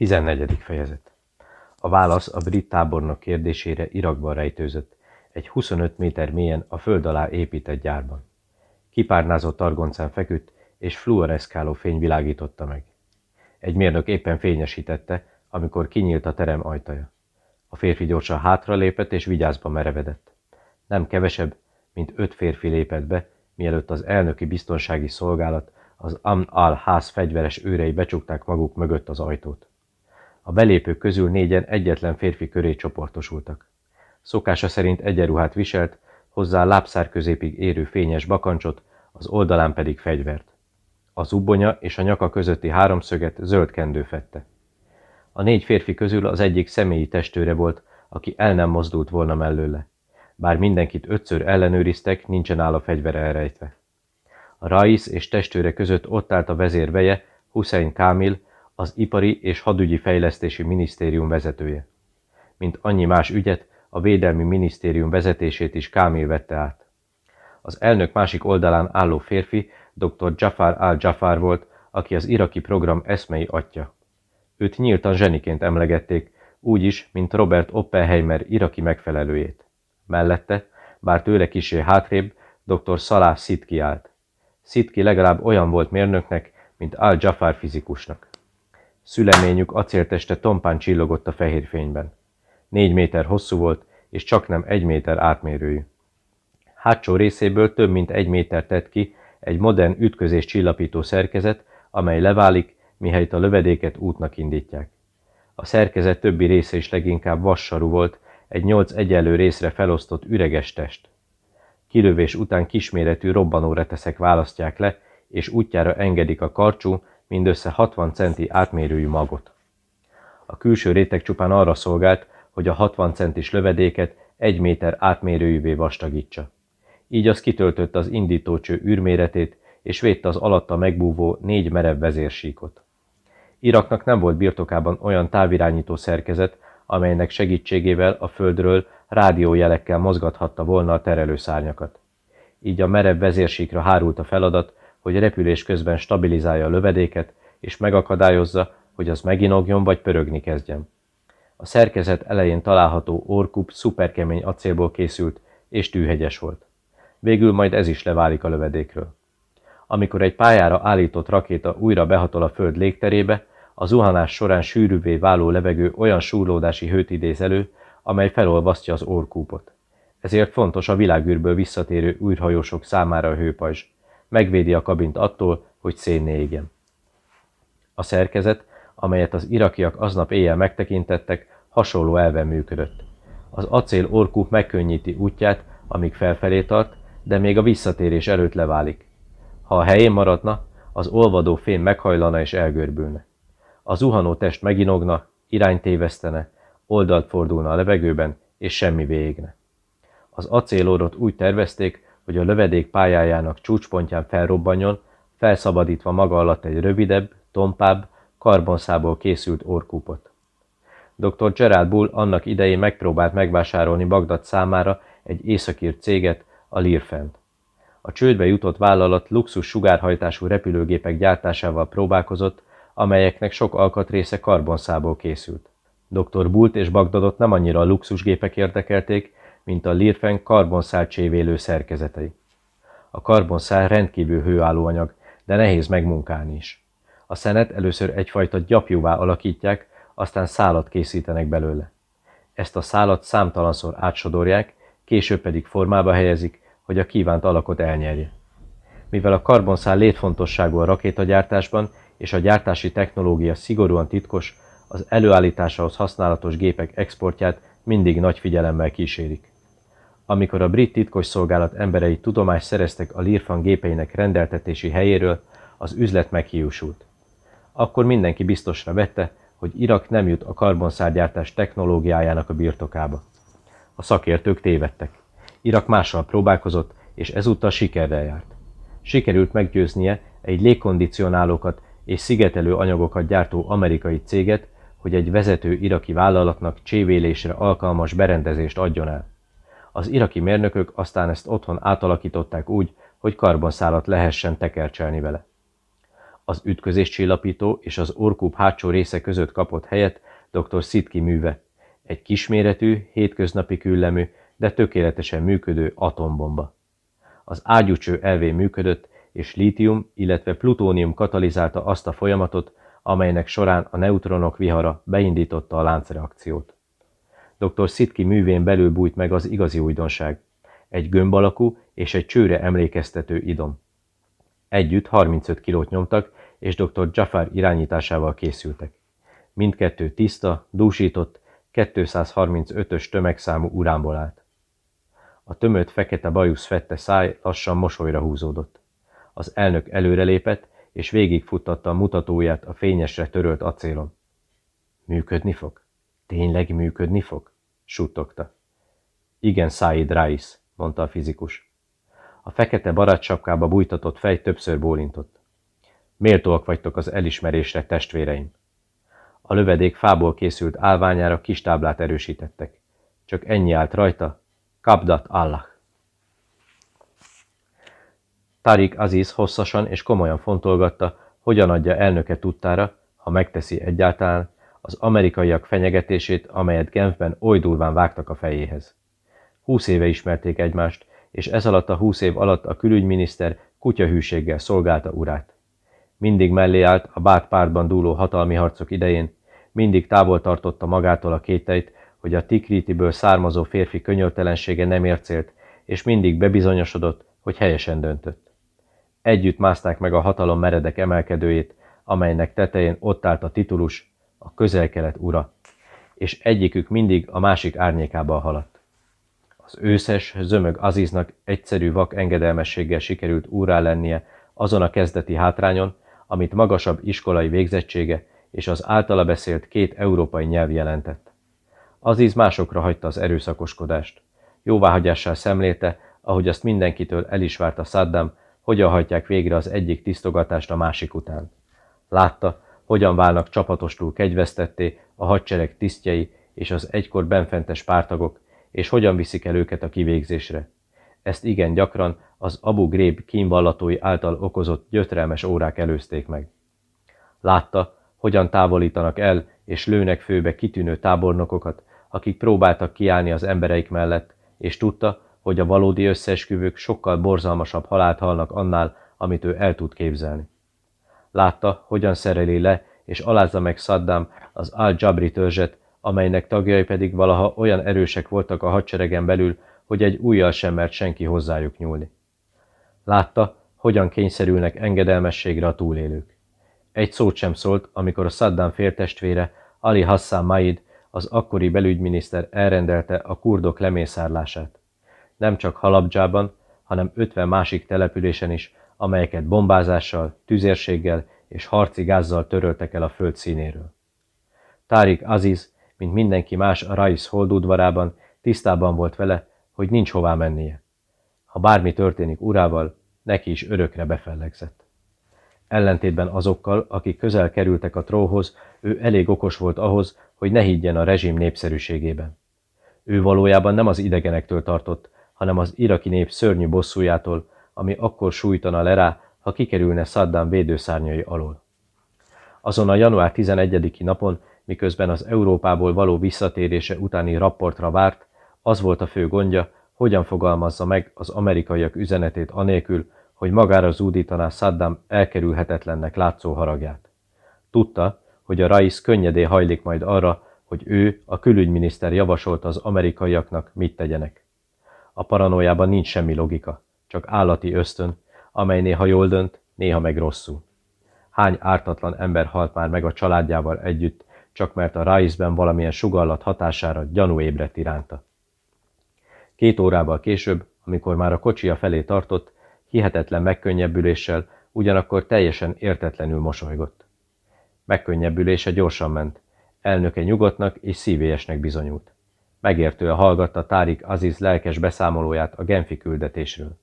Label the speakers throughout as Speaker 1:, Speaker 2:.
Speaker 1: 14. fejezet A válasz a brit tábornok kérdésére Irakban rejtőzött, egy 25 méter mélyen a föld alá épített gyárban. Kipárnázott argoncán feküdt, és fluoreszkáló fény világította meg. Egy mérnök éppen fényesítette, amikor kinyílt a terem ajtaja. A férfi gyorsan hátralépett és vigyázba merevedett. Nem kevesebb, mint öt férfi lépett be, mielőtt az elnöki biztonsági szolgálat, az Amn al-Ház fegyveres őrei becsukták maguk mögött az ajtót. A belépők közül négyen egyetlen férfi köré csoportosultak. Szokása szerint egyenruhát viselt, hozzá lábszár középig érő fényes bakancsot, az oldalán pedig fegyvert. Az ubbonya és a nyaka közötti háromszöget zöld kendő fette. A négy férfi közül az egyik személyi testőre volt, aki el nem mozdult volna mellőle. Bár mindenkit ötször ellenőriztek, nincsen áll a fegyver elrejtve. A Rais és testőre között ott állt a vezér veje, Hussein Kámil, az Ipari és Hadügyi Fejlesztési Minisztérium vezetője. Mint annyi más ügyet, a Védelmi Minisztérium vezetését is Kámil vette át. Az elnök másik oldalán álló férfi dr. Jafar al-Jafar volt, aki az iraki program eszmei atya. Őt nyíltan zseniként emlegették, úgy is, mint Robert Oppenheimer iraki megfelelőjét. Mellette, bár tőle kisé hátrébb, dr. Salah Szitki állt. Szitki legalább olyan volt mérnöknek, mint Al-Jafar fizikusnak. Szüleményük acélteste tompán csillogott a fehér fényben. Négy méter hosszú volt, és csak nem egy méter átmérőjű. Hátsó részéből több mint egy méter tett ki egy modern ütközés csillapító szerkezet, amely leválik, mihelyt a lövedéket útnak indítják. A szerkezet többi része is leginkább vassarú volt, egy nyolc egyenlő részre felosztott üreges test. Kilövés után kisméretű reteszek választják le, és útjára engedik a karcsú, mindössze 60 centi átmérőjű magot. A külső réteg csupán arra szolgált, hogy a 60 centis lövedéket egy méter átmérőjűvé vastagítsa. Így az kitöltött az indítócső űrméretét, és védte az alatta megbúvó négy merev vezérsíkot. Iraknak nem volt birtokában olyan távirányító szerkezet, amelynek segítségével a földről rádiójelekkel mozgathatta volna a terelőszárnyakat. Így a merev vezérsíkra hárult a feladat, hogy repülés közben stabilizálja a lövedéket, és megakadályozza, hogy az meginogjon vagy pörögni kezdjen. A szerkezet elején található orkup szuperkemény acélból készült, és tűhegyes volt. Végül majd ez is leválik a lövedékről. Amikor egy pályára állított rakéta újra behatol a föld légterébe, a zuhanás során sűrűvé váló levegő olyan súrlódási hőt idéz elő, amely felolvasztja az orkúpot. Ezért fontos a világűrből visszatérő űrhajósok számára a hőpajzs. Megvédi a kabint attól, hogy szénné égjen. A szerkezet, amelyet az irakiak aznap éjjel megtekintettek, hasonló elven működött. Az acél orkúp megkönnyíti útját, amíg felfelé tart, de még a visszatérés előtt leválik. Ha a helyén maradna, az olvadó fém meghajlana és elgörbülne. A zuhanó test meginogna, irányt tévesztene, oldalt fordulna a levegőben, és semmi végne. Az acélórot úgy tervezték, hogy a lövedék pályájának csúcspontján felrobbanjon, felszabadítva maga alatt egy rövidebb, tompább, karbonszából készült orkúpot. Dr. Gerald Bull annak idején megpróbált megvásárolni Bagdad számára egy északír céget, a Lirfent. A csődbe jutott vállalat luxus sugárhajtású repülőgépek gyártásával próbálkozott, amelyeknek sok alkatrésze karbonszából készült. Dr. Bult és Bagdadot nem annyira a luxusgépek érdekelték, mint a Lirfen karbonszál csévélő szerkezetei. A karbonszál rendkívül hőálló anyag, de nehéz megmunkálni is. A szenet először egyfajta gyapjúvá alakítják, aztán szálat készítenek belőle. Ezt a szálat számtalanszor átsodorják, később pedig formába helyezik, hogy a kívánt alakot elnyerje. Mivel a karbonszál létfontosságú a rakétagyártásban, és a gyártási technológia szigorúan titkos, az előállításához használatos gépek exportját mindig nagy figyelemmel kísérik. Amikor a brit titkosszolgálat emberei tudomást szereztek a Lirfan gépeinek rendeltetési helyéről, az üzlet meghiúsult. Akkor mindenki biztosra vette, hogy Irak nem jut a karbonszárgyártás technológiájának a birtokába. A szakértők tévedtek. Irak mással próbálkozott, és ezúttal sikerrel járt. Sikerült meggyőznie egy légkondicionálókat és szigetelő anyagokat gyártó amerikai céget, hogy egy vezető iraki vállalatnak csévélésre alkalmas berendezést adjon el. Az iraki mérnökök aztán ezt otthon átalakították úgy, hogy karbonszálat lehessen tekercselni vele. Az ütközéscsillapító és az orkúp hátsó része között kapott helyet dr. Szitki műve, egy kisméretű, hétköznapi küllemű, de tökéletesen működő atombomba. Az ágyúcső elvé működött, és lítium, illetve plutónium katalizálta azt a folyamatot, amelynek során a neutronok vihara beindította a láncreakciót. Dr. Szitki művén belül bújt meg az igazi újdonság. Egy gömb alakú és egy csőre emlékeztető idom. Együtt 35 kilót nyomtak, és dr. Jafar irányításával készültek. Mindkettő tiszta, dúsított, 235-ös tömegszámú uránból állt. A tömött fekete bajusz fette száj lassan mosolyra húzódott. Az elnök előrelépett, és végigfuttatta a mutatóját a fényesre törölt acélon. Működni fog? Tényleg működni fog? Suttogta. Igen, Said Rais, mondta a fizikus. A fekete barátsapkába bújtatott fej többször bólintott. Méltóak vagytok az elismerésre, testvéreim. A lövedék fából készült állványára kis táblát erősítettek. Csak ennyi állt rajta, Kabdat Allah. Tarik Aziz hosszasan és komolyan fontolgatta, hogyan adja elnöke tudtára, ha megteszi egyáltalán, az amerikaiak fenyegetését, amelyet Genfben oly durván vágtak a fejéhez. Húsz éve ismerték egymást, és ez alatt a húsz év alatt a külügyminiszter kutyahűséggel szolgálta urát. Mindig mellé állt a bát pártban dúló hatalmi harcok idején, mindig távol tartotta magától a kéteit, hogy a Tikritiből származó férfi könyörtelensége nem ért célt, és mindig bebizonyosodott, hogy helyesen döntött. Együtt mászták meg a hatalom meredek emelkedőjét, amelynek tetején ott állt a titulus, a közelkelet ura, és egyikük mindig a másik árnyékába haladt. Az őszes, zömög Aziznak egyszerű vak engedelmességgel sikerült úrá lennie azon a kezdeti hátrányon, amit magasabb iskolai végzettsége és az általa beszélt két európai nyelv jelentett. Aziz másokra hagyta az erőszakoskodást. Jóváhagyással szemlélte, ahogy azt mindenkitől el is várta Saddam, hogyan hajtják végre az egyik tisztogatást a másik után. Látta, hogyan válnak csapatostul kegyvesztetté a hadsereg tisztjei és az egykor benfentes pártagok, és hogyan viszik el őket a kivégzésre. Ezt igen gyakran az Abu Ghraib kínvallatói által okozott gyötrelmes órák előzték meg. Látta, hogyan távolítanak el és lőnek főbe kitűnő tábornokokat, akik próbáltak kiállni az embereik mellett, és tudta, hogy a valódi összeesküvők sokkal borzalmasabb halált halnak annál, amit ő el tud képzelni. Látta, hogyan szereli le és alázza meg Saddam az Al-Jabri törzset, amelynek tagjai pedig valaha olyan erősek voltak a hadseregen belül, hogy egy újjal sem mert senki hozzájuk nyúlni. Látta, hogyan kényszerülnek engedelmességre a túlélők. Egy szót sem szólt, amikor a Saddam féltestvére, Ali Hassan Maid, az akkori belügyminiszter elrendelte a kurdok lemészárlását nem csak Halabdzsában, hanem 50 másik településen is, amelyeket bombázással, tüzérséggel és harci gázzal töröltek el a föld színéről. Tárik Aziz, mint mindenki más a Rais holdudvarában, tisztában volt vele, hogy nincs hová mennie. Ha bármi történik urával, neki is örökre befellegzett. Ellentétben azokkal, akik közel kerültek a tróhoz, ő elég okos volt ahhoz, hogy ne higgyen a rezsim népszerűségében. Ő valójában nem az idegenektől tartott, hanem az iraki nép szörnyű bosszújától, ami akkor sújtana le rá, ha kikerülne Saddam védőszárnyai alól. Azon a január 11-i napon, miközben az Európából való visszatérése utáni rapportra várt, az volt a fő gondja, hogyan fogalmazza meg az amerikaiak üzenetét anélkül, hogy magára zúdítaná Saddam elkerülhetetlennek látszó haragját. Tudta, hogy a Rais könnyedé hajlik majd arra, hogy ő, a külügyminiszter javasolta az amerikaiaknak, mit tegyenek. A paranoiában nincs semmi logika, csak állati ösztön, amely néha jól dönt, néha meg rosszul. Hány ártatlan ember halt már meg a családjával együtt, csak mert a Raisben valamilyen sugallat hatására gyanú ébredt iránta. Két órával később, amikor már a kocsia felé tartott, hihetetlen megkönnyebbüléssel, ugyanakkor teljesen értetlenül mosolygott. Megkönnyebbülése gyorsan ment, elnöke nyugodtnak és szívélyesnek bizonyult. Megértően hallgatta Tárik Aziz lelkes beszámolóját a Genfi küldetésről.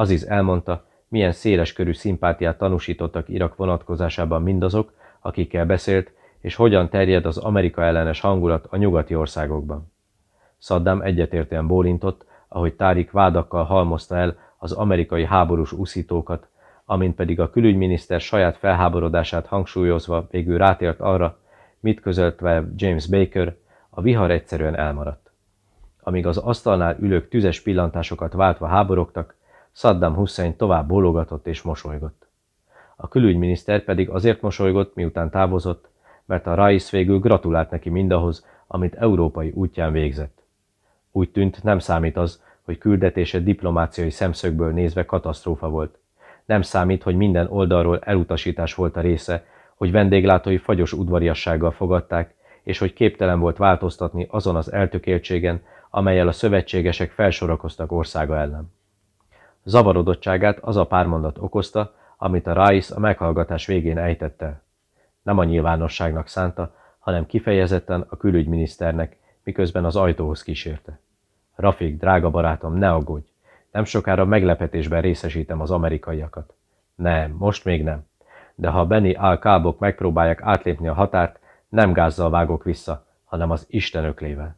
Speaker 1: Aziz elmondta, milyen széles körű szimpátiát tanúsítottak Irak vonatkozásában mindazok, akikkel beszélt, és hogyan terjed az Amerika ellenes hangulat a nyugati országokban. Saddam egyetértően bólintott, ahogy Tárik vádakkal halmozta el az amerikai háborús uszítókat, amint pedig a külügyminiszter saját felháborodását hangsúlyozva végül rátért arra, mit közöltve James Baker, a vihar egyszerűen elmaradt. Amíg az asztalnál ülők tüzes pillantásokat váltva háborogtak, Saddam Hussein tovább bólogatott és mosolygott. A külügyminiszter pedig azért mosolygott, miután távozott, mert a Rais végül gratulált neki mindahhoz, amit európai útján végzett. Úgy tűnt, nem számít az, hogy küldetése diplomáciai szemszögből nézve katasztrófa volt. Nem számít, hogy minden oldalról elutasítás volt a része, hogy vendéglátói fagyos udvariassággal fogadták, és hogy képtelen volt változtatni azon az eltökéltségen, amelyel a szövetségesek felsorakoztak országa ellen. Zavarodottságát az a pár mondat okozta, amit a Rice a meghallgatás végén ejtette. Nem a nyilvánosságnak szánta, hanem kifejezetten a külügyminiszternek, miközben az ajtóhoz kísérte. Rafik, drága barátom, ne aggódj! Nem sokára meglepetésben részesítem az amerikaiakat. Nem, most még nem. De ha Benny al megpróbálják átlépni a határt, nem gázzal vágok vissza, hanem az Isten öklével.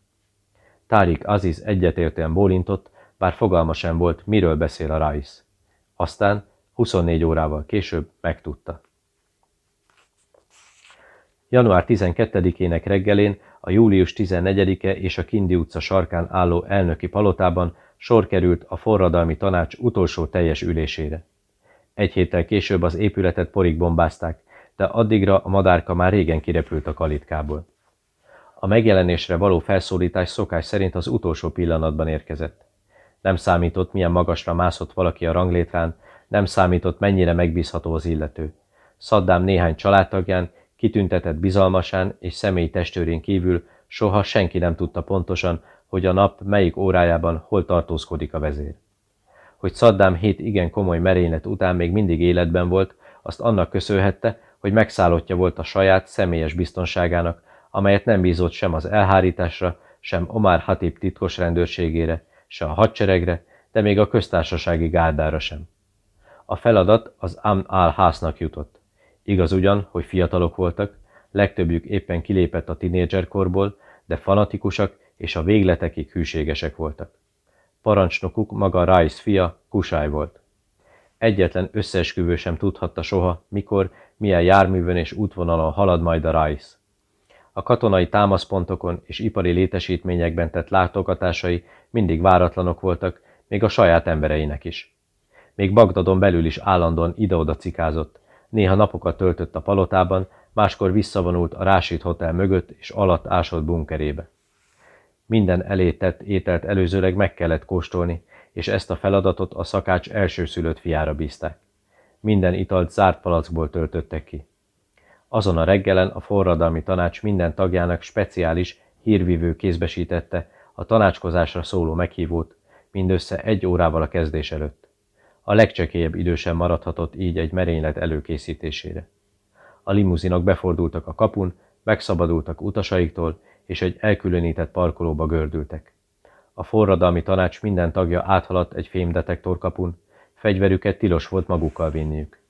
Speaker 1: Tárik Aziz egyetértően bólintott, bár fogalma sem volt, miről beszél a Rice. Aztán 24 órával később megtudta. Január 12-ének reggelén a július 14-e és a Kindi utca sarkán álló elnöki palotában sor került a forradalmi tanács utolsó teljes ülésére. Egy héttel később az épületet porig bombázták, de addigra a madárka már régen kirepült a kalitkából. A megjelenésre való felszólítás szokás szerint az utolsó pillanatban érkezett. Nem számított, milyen magasra mászott valaki a ranglétrán, nem számított, mennyire megbízható az illető. Szaddám néhány családtagján, kitüntetett bizalmasán és személyi testőrén kívül soha senki nem tudta pontosan, hogy a nap melyik órájában hol tartózkodik a vezér. Hogy Szaddám hét igen komoly merénylet után még mindig életben volt, azt annak köszönhette, hogy megszállottja volt a saját személyes biztonságának, amelyet nem bízott sem az elhárításra, sem Omar Hatib titkos rendőrségére, se a hadseregre, de még a köztársasági gárdára sem. A feladat az Am al-Háznak jutott. Igaz ugyan, hogy fiatalok voltak, legtöbbjük éppen kilépett a tinédzserkorból, de fanatikusak és a végletekig hűségesek voltak. Parancsnokuk maga Rice fia, Kusály volt. Egyetlen összeesküvő sem tudhatta soha, mikor, milyen járművön és útvonalon halad majd a Rice. A katonai támaszpontokon és ipari létesítményekben tett látogatásai mindig váratlanok voltak, még a saját embereinek is. Még Bagdadon belül is állandóan ide-oda cikázott, néha napokat töltött a palotában, máskor visszavonult a Rásit Hotel mögött és alatt ásott bunkerébe. Minden elétett ételt előzőleg meg kellett kóstolni, és ezt a feladatot a szakács elsőszülött fiára bízták. Minden italt zárt palackból töltöttek ki. Azon a reggelen a forradalmi tanács minden tagjának speciális, hírvívő kézbesítette a tanácskozásra szóló meghívót, mindössze egy órával a kezdés előtt. A legcsekélyebb idő sem maradhatott így egy merénylet előkészítésére. A limuzinok befordultak a kapun, megszabadultak utasaiktól, és egy elkülönített parkolóba gördültek. A forradalmi tanács minden tagja áthaladt egy fémdetektorkapun, fegyverüket tilos volt magukkal vinniük.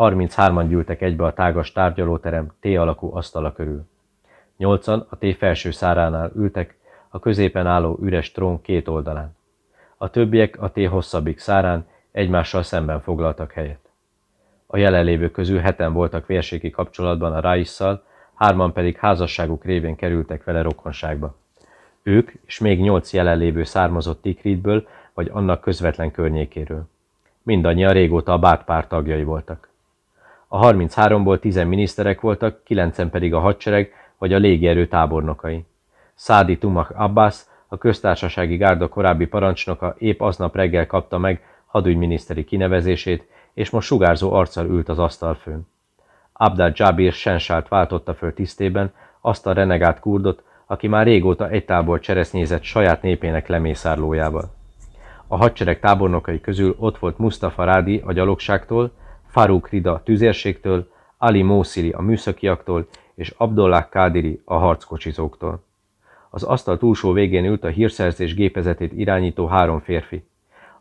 Speaker 1: 33-an gyűltek egybe a tágas tárgyalóterem T alakú asztala körül. Nyolcan a T felső száránál ültek, a középen álló üres trón két oldalán. A többiek a T hosszabbik szárán egymással szemben foglaltak helyet. A jelenlévők közül heten voltak vérségi kapcsolatban a Raisszal, hárman pedig házasságuk révén kerültek vele rokonságba. Ők és még nyolc jelenlévő származott Tikritből, vagy annak közvetlen környékéről. Mindannyian régóta a Bátpár tagjai voltak. A 33-ból 10 miniszterek voltak, 9 pedig a hadsereg vagy a légierő tábornokai. Szádi Tumak Abbas, a köztársasági gárda korábbi parancsnoka épp aznap reggel kapta meg hadügyminiszteri kinevezését, és most sugárzó arccal ült az asztal főn. Abdal Jabir Sensált váltotta föl tisztében, azt a renegát kurdot, aki már régóta egy tábor cseresznyézett saját népének lemészárlójával. A hadsereg tábornokai közül ott volt Mustafa Rádi a gyalogságtól, Faruk Rida tüzérségtől, Ali Mószili a műszakiaktól és Abdullah Kádiri a harckocsizóktól. Az asztal túlsó végén ült a hírszerzés gépezetét irányító három férfi.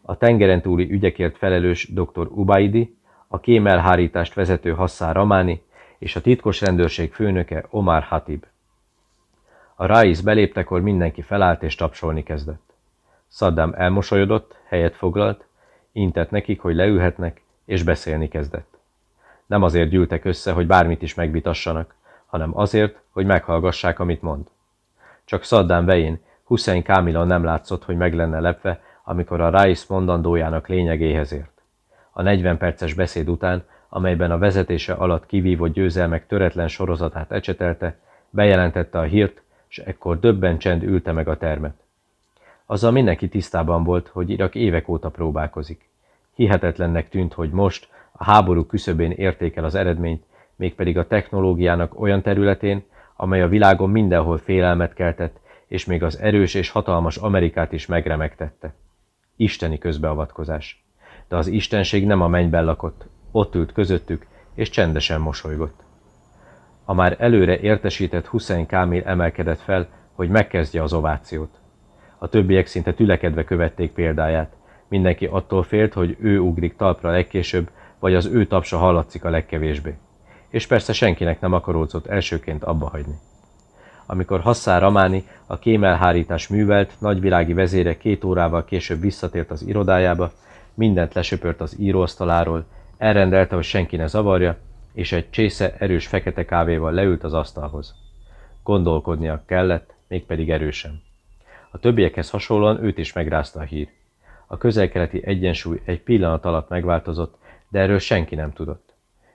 Speaker 1: A tengeren túli ügyekért felelős dr. Ubaidi, a kémelhárítást vezető Hassán Ramani és a titkos rendőrség főnöke Omar Hatib. A Raiz beléptekor mindenki felállt és tapsolni kezdett. Saddam elmosolyodott, helyet foglalt, intett nekik, hogy leülhetnek, és beszélni kezdett. Nem azért gyűltek össze, hogy bármit is megvitassanak, hanem azért, hogy meghallgassák, amit mond. Csak Saddam vején Hussein Kámilon nem látszott, hogy meg lenne lepve, amikor a Rice mondandójának lényegéhez ért. A 40 perces beszéd után, amelyben a vezetése alatt kivívott győzelmek töretlen sorozatát ecsetelte, bejelentette a hírt, és ekkor döbben csend ülte meg a termet. Azzal mindenki tisztában volt, hogy Irak évek óta próbálkozik. Hihetetlennek tűnt, hogy most, a háború küszöbén értékel az eredményt, mégpedig a technológiának olyan területén, amely a világon mindenhol félelmet keltett, és még az erős és hatalmas Amerikát is megremegtette. Isteni közbeavatkozás. De az istenség nem a mennyben lakott, ott ült közöttük, és csendesen mosolygott. A már előre értesített Hussein Kámil emelkedett fel, hogy megkezdje az ovációt. A többiek szinte tülekedve követték példáját. Mindenki attól félt, hogy ő ugrik talpra legkésőbb, vagy az ő tapsa hallatszik a legkevésbé. És persze senkinek nem akaródzott elsőként abba hagyni. Amikor Hasszár Ramáni, a kémelhárítás művelt, nagyvilági vezére két órával később visszatért az irodájába, mindent lesöpört az íróasztaláról, elrendelte, hogy senki ne zavarja, és egy csésze erős fekete kávéval leült az asztalhoz. Gondolkodnia kellett, mégpedig erősen. A többiekhez hasonlóan őt is megrázta a hír. A közelkeleti egyensúly egy pillanat alatt megváltozott, de erről senki nem tudott.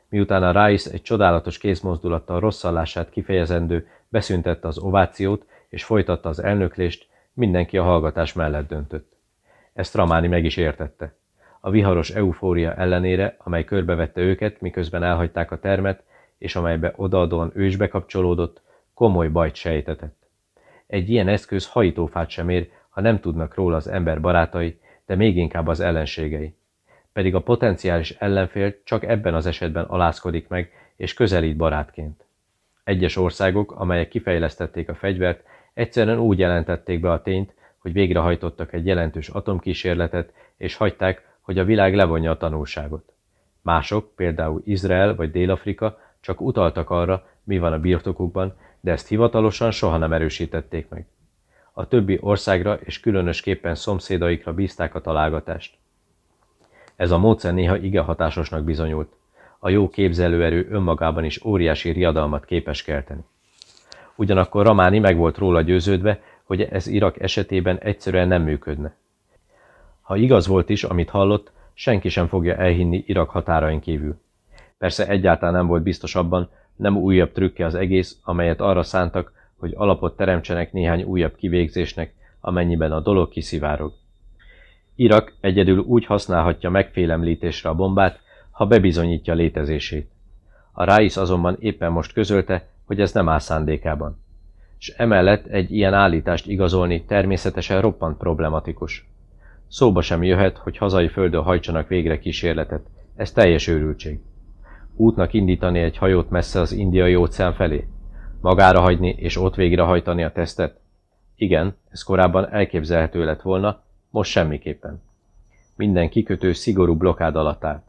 Speaker 1: Miután a Rice egy csodálatos kézmozdulattal rosszallását kifejezendő beszüntette az ovációt és folytatta az elnöklést, mindenki a hallgatás mellett döntött. Ezt Ramáni meg is értette. A viharos eufória ellenére, amely körbevette őket, miközben elhagyták a termet, és amelybe odaadóan ő is bekapcsolódott, komoly bajt sejtetett. Egy ilyen eszköz hajítófát sem ér, ha nem tudnak róla az ember barátai, de még inkább az ellenségei. Pedig a potenciális ellenfél csak ebben az esetben alázkodik meg, és közelít barátként. Egyes országok, amelyek kifejlesztették a fegyvert, egyszerűen úgy jelentették be a tényt, hogy végrehajtottak egy jelentős atomkísérletet, és hagyták, hogy a világ levonja a tanulságot. Mások, például Izrael vagy Dél-Afrika csak utaltak arra, mi van a birtokukban, de ezt hivatalosan soha nem erősítették meg. A többi országra és különösképpen szomszédaikra bízták a találgatást. Ez a módszer néha igen hatásosnak bizonyult. A jó képzelőerő önmagában is óriási riadalmat képes kelteni. Ugyanakkor Ramáni meg volt róla győződve, hogy ez Irak esetében egyszerűen nem működne. Ha igaz volt is, amit hallott, senki sem fogja elhinni Irak határain kívül. Persze egyáltalán nem volt biztos abban, nem újabb trükke az egész, amelyet arra szántak, hogy alapot teremtsenek néhány újabb kivégzésnek, amennyiben a dolog kiszivárog. Irak egyedül úgy használhatja megfélemlítésre a bombát, ha bebizonyítja létezését. A Ráisz azonban éppen most közölte, hogy ez nem áll szándékában. És emellett egy ilyen állítást igazolni természetesen roppant problematikus. Szóba sem jöhet, hogy hazai földön hajtsanak végre kísérletet. Ez teljes őrültség. Útnak indítani egy hajót messze az indiai óceán felé? Magára hagyni és ott végrehajtani a tesztet? Igen, ez korábban elképzelhető lett volna, most semmiképpen. Minden kikötő szigorú blokád alatt állt.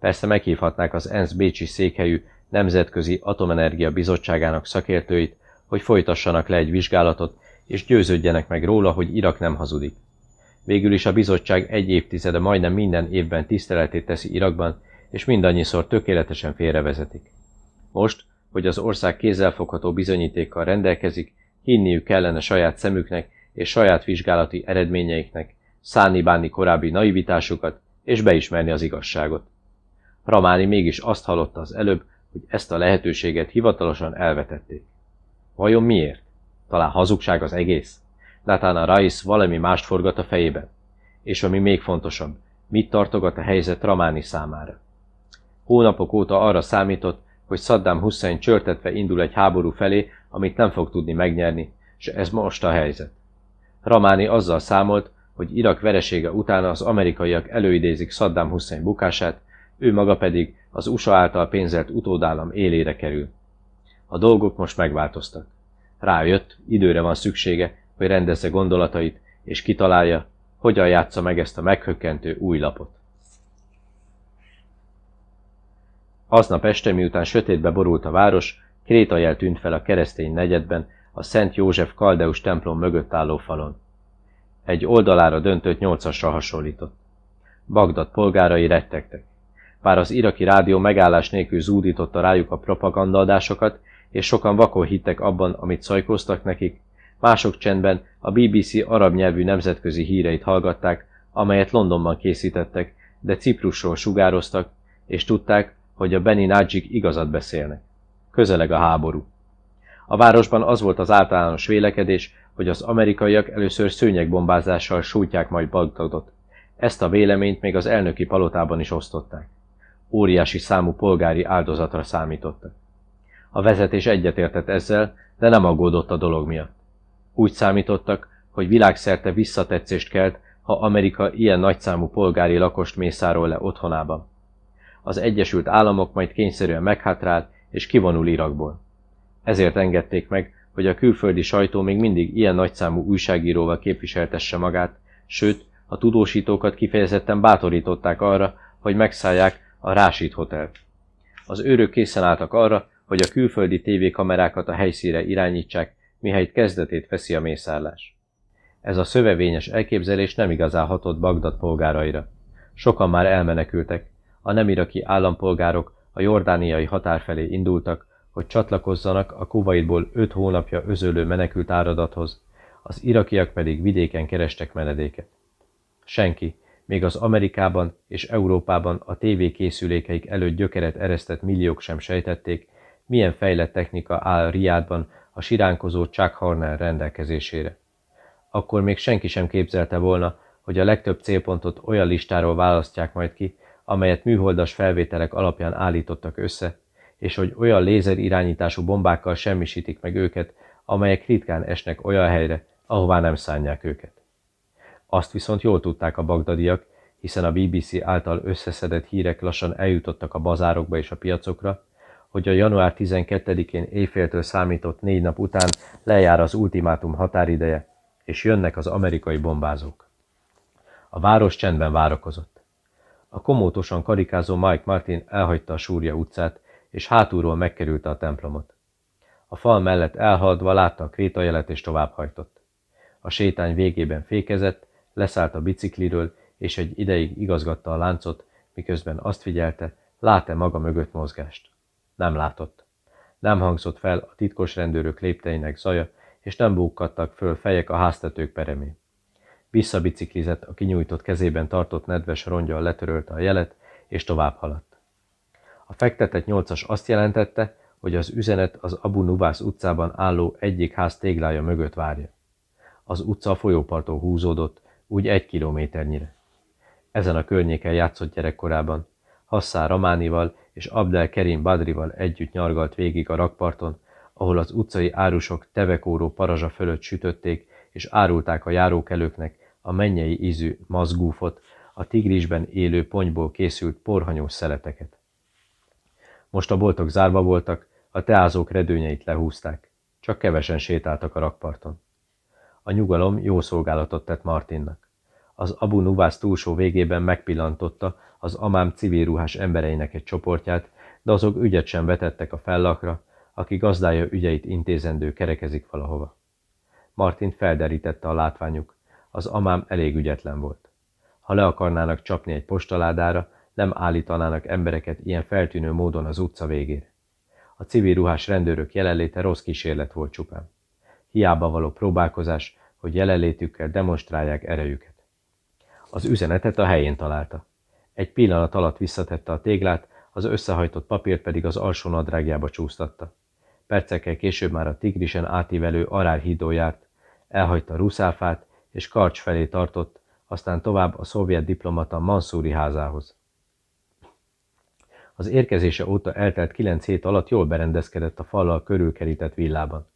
Speaker 1: Persze meghívhatnák az ENSZ Bécsi székhelyű Nemzetközi Atomenergia Bizottságának szakértőit, hogy folytassanak le egy vizsgálatot, és győződjenek meg róla, hogy Irak nem hazudik. Végül is a bizottság egy évtizede majdnem minden évben tiszteletét teszi Irakban, és mindannyiszor tökéletesen félrevezetik. Most, hogy az ország kézzelfogható bizonyítékkal rendelkezik, hinniük kellene saját szemüknek és saját vizsgálati eredményeiknek, szánni bánni korábbi naivitásukat, és beismerni az igazságot. Ramáni mégis azt hallotta az előbb, hogy ezt a lehetőséget hivatalosan elvetették. Vajon miért? Talán hazugság az egész? Natana Rice valami mást forgat a fejében. És ami még fontosabb, mit tartogat a helyzet Ramáni számára? Hónapok óta arra számított, hogy Saddam Hussein csörtetve indul egy háború felé, amit nem fog tudni megnyerni, és ez most a helyzet. Ramáni azzal számolt, hogy Irak veresége után az amerikaiak előidézik Saddam Hussein bukását, ő maga pedig az USA által pénzelt utódállam élére kerül. A dolgok most megváltoztak. Rájött, időre van szüksége, hogy rendezze gondolatait, és kitalálja, hogyan játsza meg ezt a meghökkentő új lapot. Aznap este, miután sötétbe borult a város, krétajel tűnt fel a keresztény negyedben, a Szent József Kaldeus templom mögött álló falon. Egy oldalára döntött nyolcasra hasonlított. Bagdad polgárai rettegtek. Bár az iraki rádió megállás nélkül zúdította rájuk a propagandaadásokat, és sokan vakon hittek abban, amit szajkoztak nekik, mások csendben a BBC arab nyelvű nemzetközi híreit hallgatták, amelyet Londonban készítettek, de Ciprusról sugároztak, és tudták, hogy a Beni Najik igazat beszélnek. Közeleg a háború. A városban az volt az általános vélekedés, hogy az amerikaiak először szőnyegbombázással sújtják majd Bagdadot. Ezt a véleményt még az elnöki palotában is osztották. Óriási számú polgári áldozatra számítottak. A vezetés egyetértett ezzel, de nem aggódott a dolog miatt. Úgy számítottak, hogy világszerte visszatetszést kelt, ha Amerika ilyen nagyszámú polgári lakost mészárol le otthonában. Az Egyesült Államok majd kényszerűen meghátrál és kivonul Irakból. Ezért engedték meg, hogy a külföldi sajtó még mindig ilyen nagyszámú újságíróval képviseltesse magát, sőt, a tudósítókat kifejezetten bátorították arra, hogy megszállják a Rásit Hotelt. Az őrök készen álltak arra, hogy a külföldi tévékamerákat a helyszíre irányítsák, mihelyt kezdetét veszi a mészárlás. Ez a szövevényes elképzelés nem igazán hatott Bagdad polgáraira. Sokan már elmenekültek. A nem iraki állampolgárok a jordániai határ felé indultak, hogy csatlakozzanak a Kuwaitból öt hónapja özölő menekült áradathoz, az irakiak pedig vidéken kerestek menedéket. Senki, még az Amerikában és Európában a tévékészülékeik előtt gyökeret eresztett milliók sem sejtették, milyen fejlett technika áll Riádban a siránkozó Chuck Horner rendelkezésére. Akkor még senki sem képzelte volna, hogy a legtöbb célpontot olyan listáról választják majd ki, amelyet műholdas felvételek alapján állítottak össze, és hogy olyan lézer irányítású bombákkal semmisítik meg őket, amelyek ritkán esnek olyan helyre, ahová nem szánják őket. Azt viszont jól tudták a bagdadiak, hiszen a BBC által összeszedett hírek lassan eljutottak a bazárokba és a piacokra, hogy a január 12-én éjféltől számított négy nap után lejár az ultimátum határideje, és jönnek az amerikai bombázók. A város csendben várakozott. A komótosan karikázó Mike Martin elhagyta a Súrja utcát, és hátulról megkerülte a templomot. A fal mellett elhaladva látta a krétajelet és továbbhajtott. A sétány végében fékezett, leszállt a bicikliről, és egy ideig igazgatta a láncot, miközben azt figyelte, lát-e maga mögött mozgást. Nem látott. Nem hangzott fel a titkos rendőrök lépteinek zaja, és nem búkkadtak föl fejek a háztetők peremé. Visszabiciklizett, a kinyújtott kezében tartott nedves rongyal letörölte a jelet, és tovább haladt. A fektetett nyolcas azt jelentette, hogy az üzenet az Abu Nubász utcában álló egyik ház téglája mögött várja. Az utca a folyóparton húzódott, úgy egy kilométernyire. Ezen a környéken játszott gyerekkorában. Hasszá Ramánival és Abdel Kerim Badrival együtt nyargalt végig a rakparton, ahol az utcai árusok tevekóró parazsa fölött sütötték, és árulták a járókelőknek a mennyei ízű mazgúfot, a tigrisben élő ponyból készült porhanyós szeleteket. Most a boltok zárva voltak, a teázók redőnyeit lehúzták. Csak kevesen sétáltak a rakparton. A nyugalom jó szolgálatot tett Martinnak. Az Abu Nuvász túlsó végében megpillantotta az amám civil ruhás embereinek egy csoportját, de azok ügyet sem vetettek a fellakra, aki gazdája ügyeit intézendő kerekezik valahova. Martin felderítette a látványuk, az amám elég ügyetlen volt. Ha le akarnának csapni egy postaládára, nem állítanának embereket ilyen feltűnő módon az utca végére. A civil ruhás rendőrök jelenléte rossz kísérlet volt csupán. Hiába való próbálkozás, hogy jelenlétükkel demonstrálják erejüket. Az üzenetet a helyén találta. Egy pillanat alatt visszatette a téglát, az összehajtott papírt pedig az alsó nadrágjába csúsztatta. Percekkel később már a tigrisen átívelő Arár hídó járt, elhagyta Ruszáfát, és Karcs felé tartott, aztán tovább a szovjet diplomata Mansúri házához. Az érkezése óta eltelt kilenc hét alatt jól berendezkedett a fallal körülkerített villában.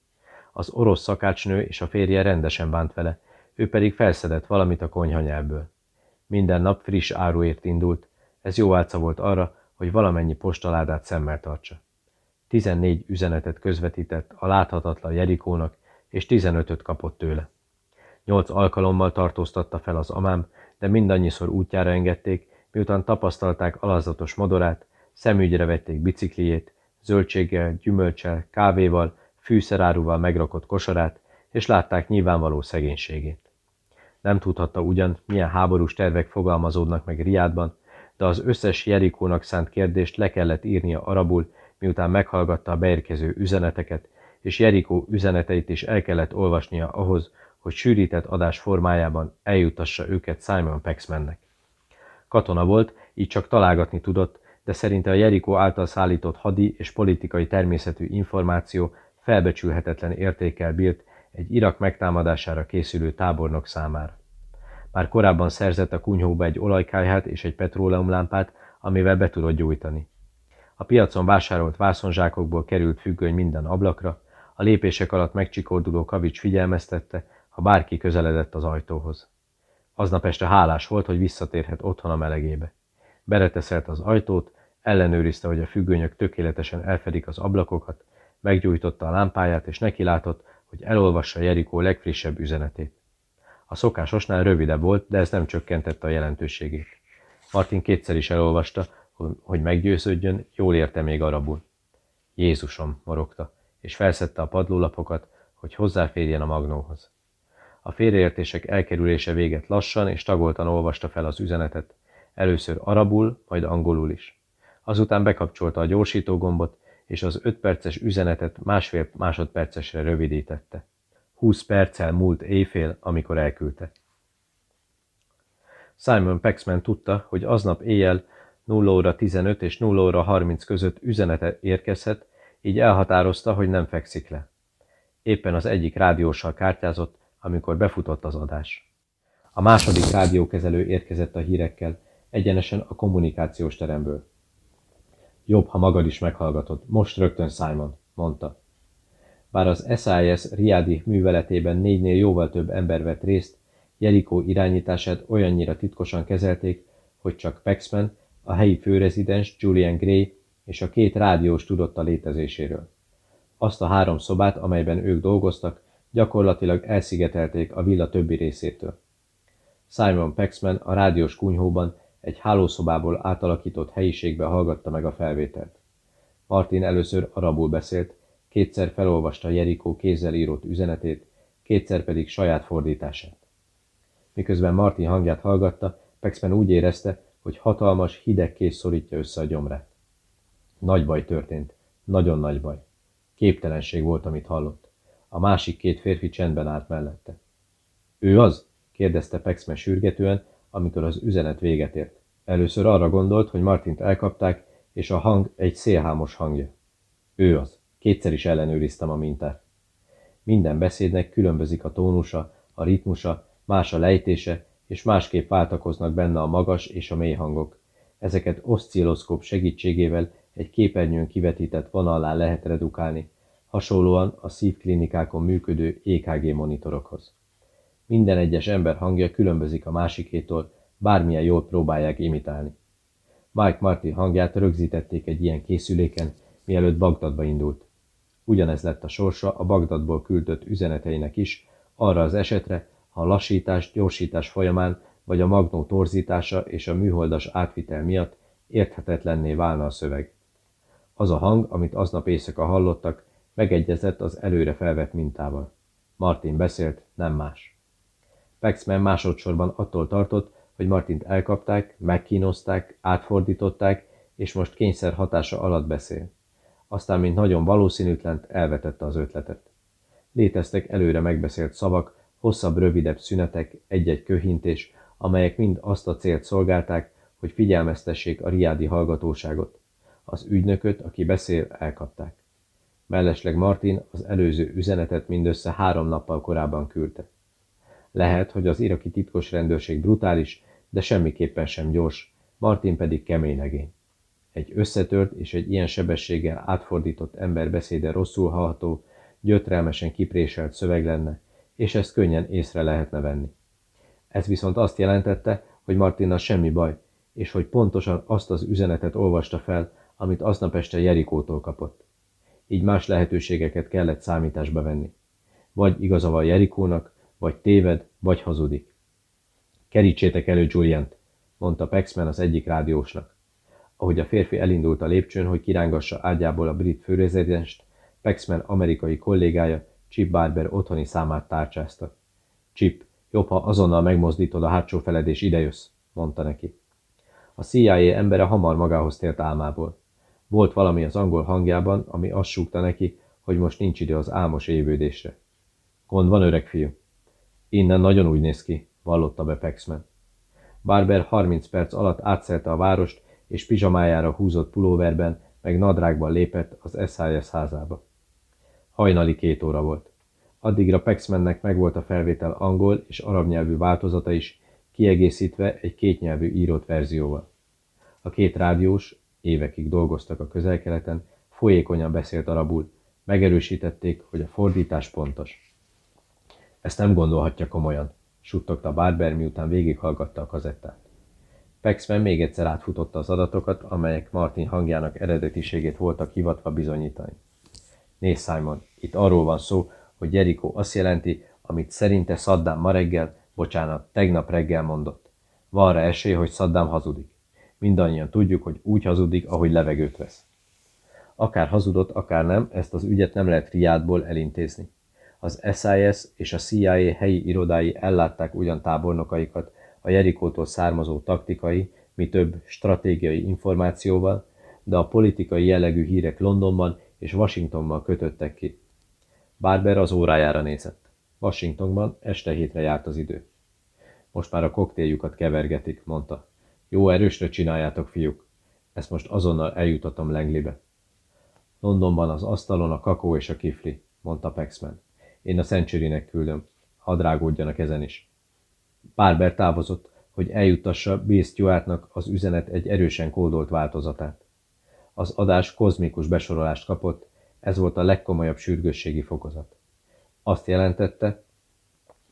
Speaker 1: Az orosz szakácsnő és a férje rendesen bánt vele, ő pedig felszedett valamit a konyhanyelből. Minden nap friss áruért indult, ez jó álca volt arra, hogy valamennyi postaládát szemmel tartsa. 14 üzenetet közvetített a láthatatlan Jerikónak, és 15-öt kapott tőle. Nyolc alkalommal tartóztatta fel az amám, de mindannyiszor útjára engedték, miután tapasztalták alazatos modorát, szemügyre vették bicikliét, zöldséggel, gyümölcsel, kávéval, fűszeráruval megrakott kosarát, és látták nyilvánvaló szegénységét. Nem tudhatta ugyan, milyen háborús tervek fogalmazódnak meg Riádban, de az összes Jerikónak szánt kérdést le kellett írnia arabul, miután meghallgatta a beérkező üzeneteket, és Jerikó üzeneteit is el kellett olvasnia ahhoz, hogy sűrített adás formájában eljutassa őket Simon Paxmannek. Katona volt, így csak találgatni tudott, de szerinte a Jerikó által szállított hadi és politikai természetű információ felbecsülhetetlen értékkel bírt egy Irak megtámadására készülő tábornok számára. Már korábban szerzett a kunyhóba egy olajkájhát és egy petróleumlámpát, amivel be tudott gyújtani. A piacon vásárolt vászonzsákokból került függöny minden ablakra, a lépések alatt megcsikorduló kavics figyelmeztette, ha bárki közeledett az ajtóhoz. Aznap este hálás volt, hogy visszatérhet otthon a melegébe. Bereteszelt az ajtót, ellenőrizte, hogy a függönyök tökéletesen elfedik az ablakokat, meggyújtotta a lámpáját, és nekilátott, hogy elolvassa Jerikó legfrissebb üzenetét. A szokásosnál rövidebb volt, de ez nem csökkentette a jelentőségét. Martin kétszer is elolvasta, hogy meggyőződjön, jól érte még arabul. Jézusom, morogta, és felszette a padlólapokat, hogy hozzáférjen a magnóhoz. A félreértések elkerülése véget lassan és tagoltan olvasta fel az üzenetet, először arabul, majd angolul is. Azután bekapcsolta a gyorsító gombot, és az öt perces üzenetet másfél másodpercesre rövidítette. Húsz perccel múlt éjfél, amikor elküldte. Simon Paxman tudta, hogy aznap éjjel 0 óra 15 és 0 óra 30 között üzenete érkezhet, így elhatározta, hogy nem fekszik le. Éppen az egyik rádióssal kártyázott, amikor befutott az adás. A második rádiókezelő érkezett a hírekkel, egyenesen a kommunikációs teremből. Jobb, ha magad is meghallgatod. Most rögtön Simon, mondta. Bár az SIS Riadi műveletében négynél jóval több ember vett részt, Jerikó irányítását olyannyira titkosan kezelték, hogy csak Paxman, a helyi főrezidens Julian Gray és a két rádiós tudott a létezéséről. Azt a három szobát, amelyben ők dolgoztak, gyakorlatilag elszigetelték a villa többi részétől. Simon Paxman a rádiós kunyhóban egy hálószobából átalakított helyiségbe hallgatta meg a felvételt. Martin először arabul beszélt, kétszer felolvasta Jerikó kézzel írott üzenetét, kétszer pedig saját fordítását. Miközben Martin hangját hallgatta, Paxman úgy érezte, hogy hatalmas, hideg kész szorítja össze a gyomrát. Nagy baj történt, nagyon nagy baj. Képtelenség volt, amit hallott. A másik két férfi csendben állt mellette. Ő az? kérdezte Paxman sürgetően, amikor az üzenet véget ért. Először arra gondolt, hogy Martint elkapták, és a hang egy szélhámos hangja. Ő az. Kétszer is ellenőriztem a mintát. Minden beszédnek különbözik a tónusa, a ritmusa, más a lejtése, és másképp váltakoznak benne a magas és a mély hangok. Ezeket oszcilloszkóp segítségével egy képernyőn kivetített vonallá lehet redukálni, hasonlóan a szívklinikákon működő EKG monitorokhoz. Minden egyes ember hangja különbözik a másikétól, bármilyen jól próbálják imitálni. Mike Marty hangját rögzítették egy ilyen készüléken, mielőtt Bagdadba indult. Ugyanez lett a sorsa a Bagdadból küldött üzeneteinek is, arra az esetre, ha a lassítás, gyorsítás folyamán vagy a magnó torzítása és a műholdas átvitel miatt érthetetlenné válna a szöveg. Az a hang, amit aznap éjszaka hallottak, megegyezett az előre felvett mintával. Martin beszélt, nem más. Paxman másodszorban attól tartott, hogy Martint elkapták, megkínozták, átfordították, és most kényszer hatása alatt beszél. Aztán, mint nagyon valószínűtlent, elvetette az ötletet. Léteztek előre megbeszélt szavak, hosszabb, rövidebb szünetek, egy-egy köhintés, amelyek mind azt a célt szolgálták, hogy figyelmeztessék a riádi hallgatóságot. Az ügynököt, aki beszél, elkapták. Mellesleg Martin az előző üzenetet mindössze három nappal korábban küldte. Lehet, hogy az iraki titkos rendőrség brutális, de semmiképpen sem gyors, Martin pedig kemény legény. Egy összetört és egy ilyen sebességgel átfordított ember beszéde rosszul hallható, gyötrelmesen kipréselt szöveg lenne, és ezt könnyen észre lehetne venni. Ez viszont azt jelentette, hogy Martinnal semmi baj, és hogy pontosan azt az üzenetet olvasta fel, amit aznap este Jerikótól kapott. Így más lehetőségeket kellett számításba venni. Vagy igaza van Jerikónak, vagy téved, vagy hazudik. Kerítsétek elő Juliant, mondta Paxman az egyik rádiósnak. Ahogy a férfi elindult a lépcsőn, hogy kirángassa ágyából a brit főrezidenst, Paxman amerikai kollégája Chip Barber otthoni számát tárcsázta. Chip, jobb, ha azonnal megmozdítod a hátsó feled és idejössz, mondta neki. A CIA embere hamar magához tért álmából. Volt valami az angol hangjában, ami azt súgta neki, hogy most nincs idő az álmos évődésre. Gond van, öreg fiú? Innen nagyon úgy néz ki, vallotta be Paxman. Barber 30 perc alatt átszelte a várost, és pizsamájára húzott pulóverben, meg nadrágban lépett az SIS házába. Hajnali két óra volt. Addigra Paxmannek megvolt a felvétel angol és arab nyelvű változata is, kiegészítve egy kétnyelvű írott verzióval. A két rádiós, évekig dolgoztak a közelkeleten, folyékonyan beszélt arabul, megerősítették, hogy a fordítás pontos. Ezt nem gondolhatja komolyan, suttogta Barber, miután végighallgatta a kazettát. Paxman még egyszer átfutotta az adatokat, amelyek Martin hangjának eredetiségét voltak hivatva bizonyítani. Nézd, Simon, itt arról van szó, hogy Jericho azt jelenti, amit szerinte Saddam ma reggel, bocsánat, tegnap reggel mondott. Van rá esély, hogy Saddam hazudik. Mindannyian tudjuk, hogy úgy hazudik, ahogy levegőt vesz. Akár hazudott, akár nem, ezt az ügyet nem lehet Riádból elintézni. Az SIS és a CIA helyi irodái ellátták ugyan tábornokaikat a Jerikótól származó taktikai, mi több stratégiai információval, de a politikai jellegű hírek Londonban és Washingtonban kötöttek ki. Barber az órájára nézett. Washingtonban este hétre járt az idő. Most már a koktéljukat kevergetik, mondta. Jó erősre csináljátok, fiúk. Ezt most azonnal eljutatom Langleybe. Londonban az asztalon a kakó és a kifli, mondta Paxman. Én a century küldöm. Hadd rágódjanak ezen is. Barber távozott, hogy eljutassa Bill Stewartnak az üzenet egy erősen kódolt változatát. Az adás kozmikus besorolást kapott, ez volt a legkomolyabb sürgősségi fokozat. Azt jelentette,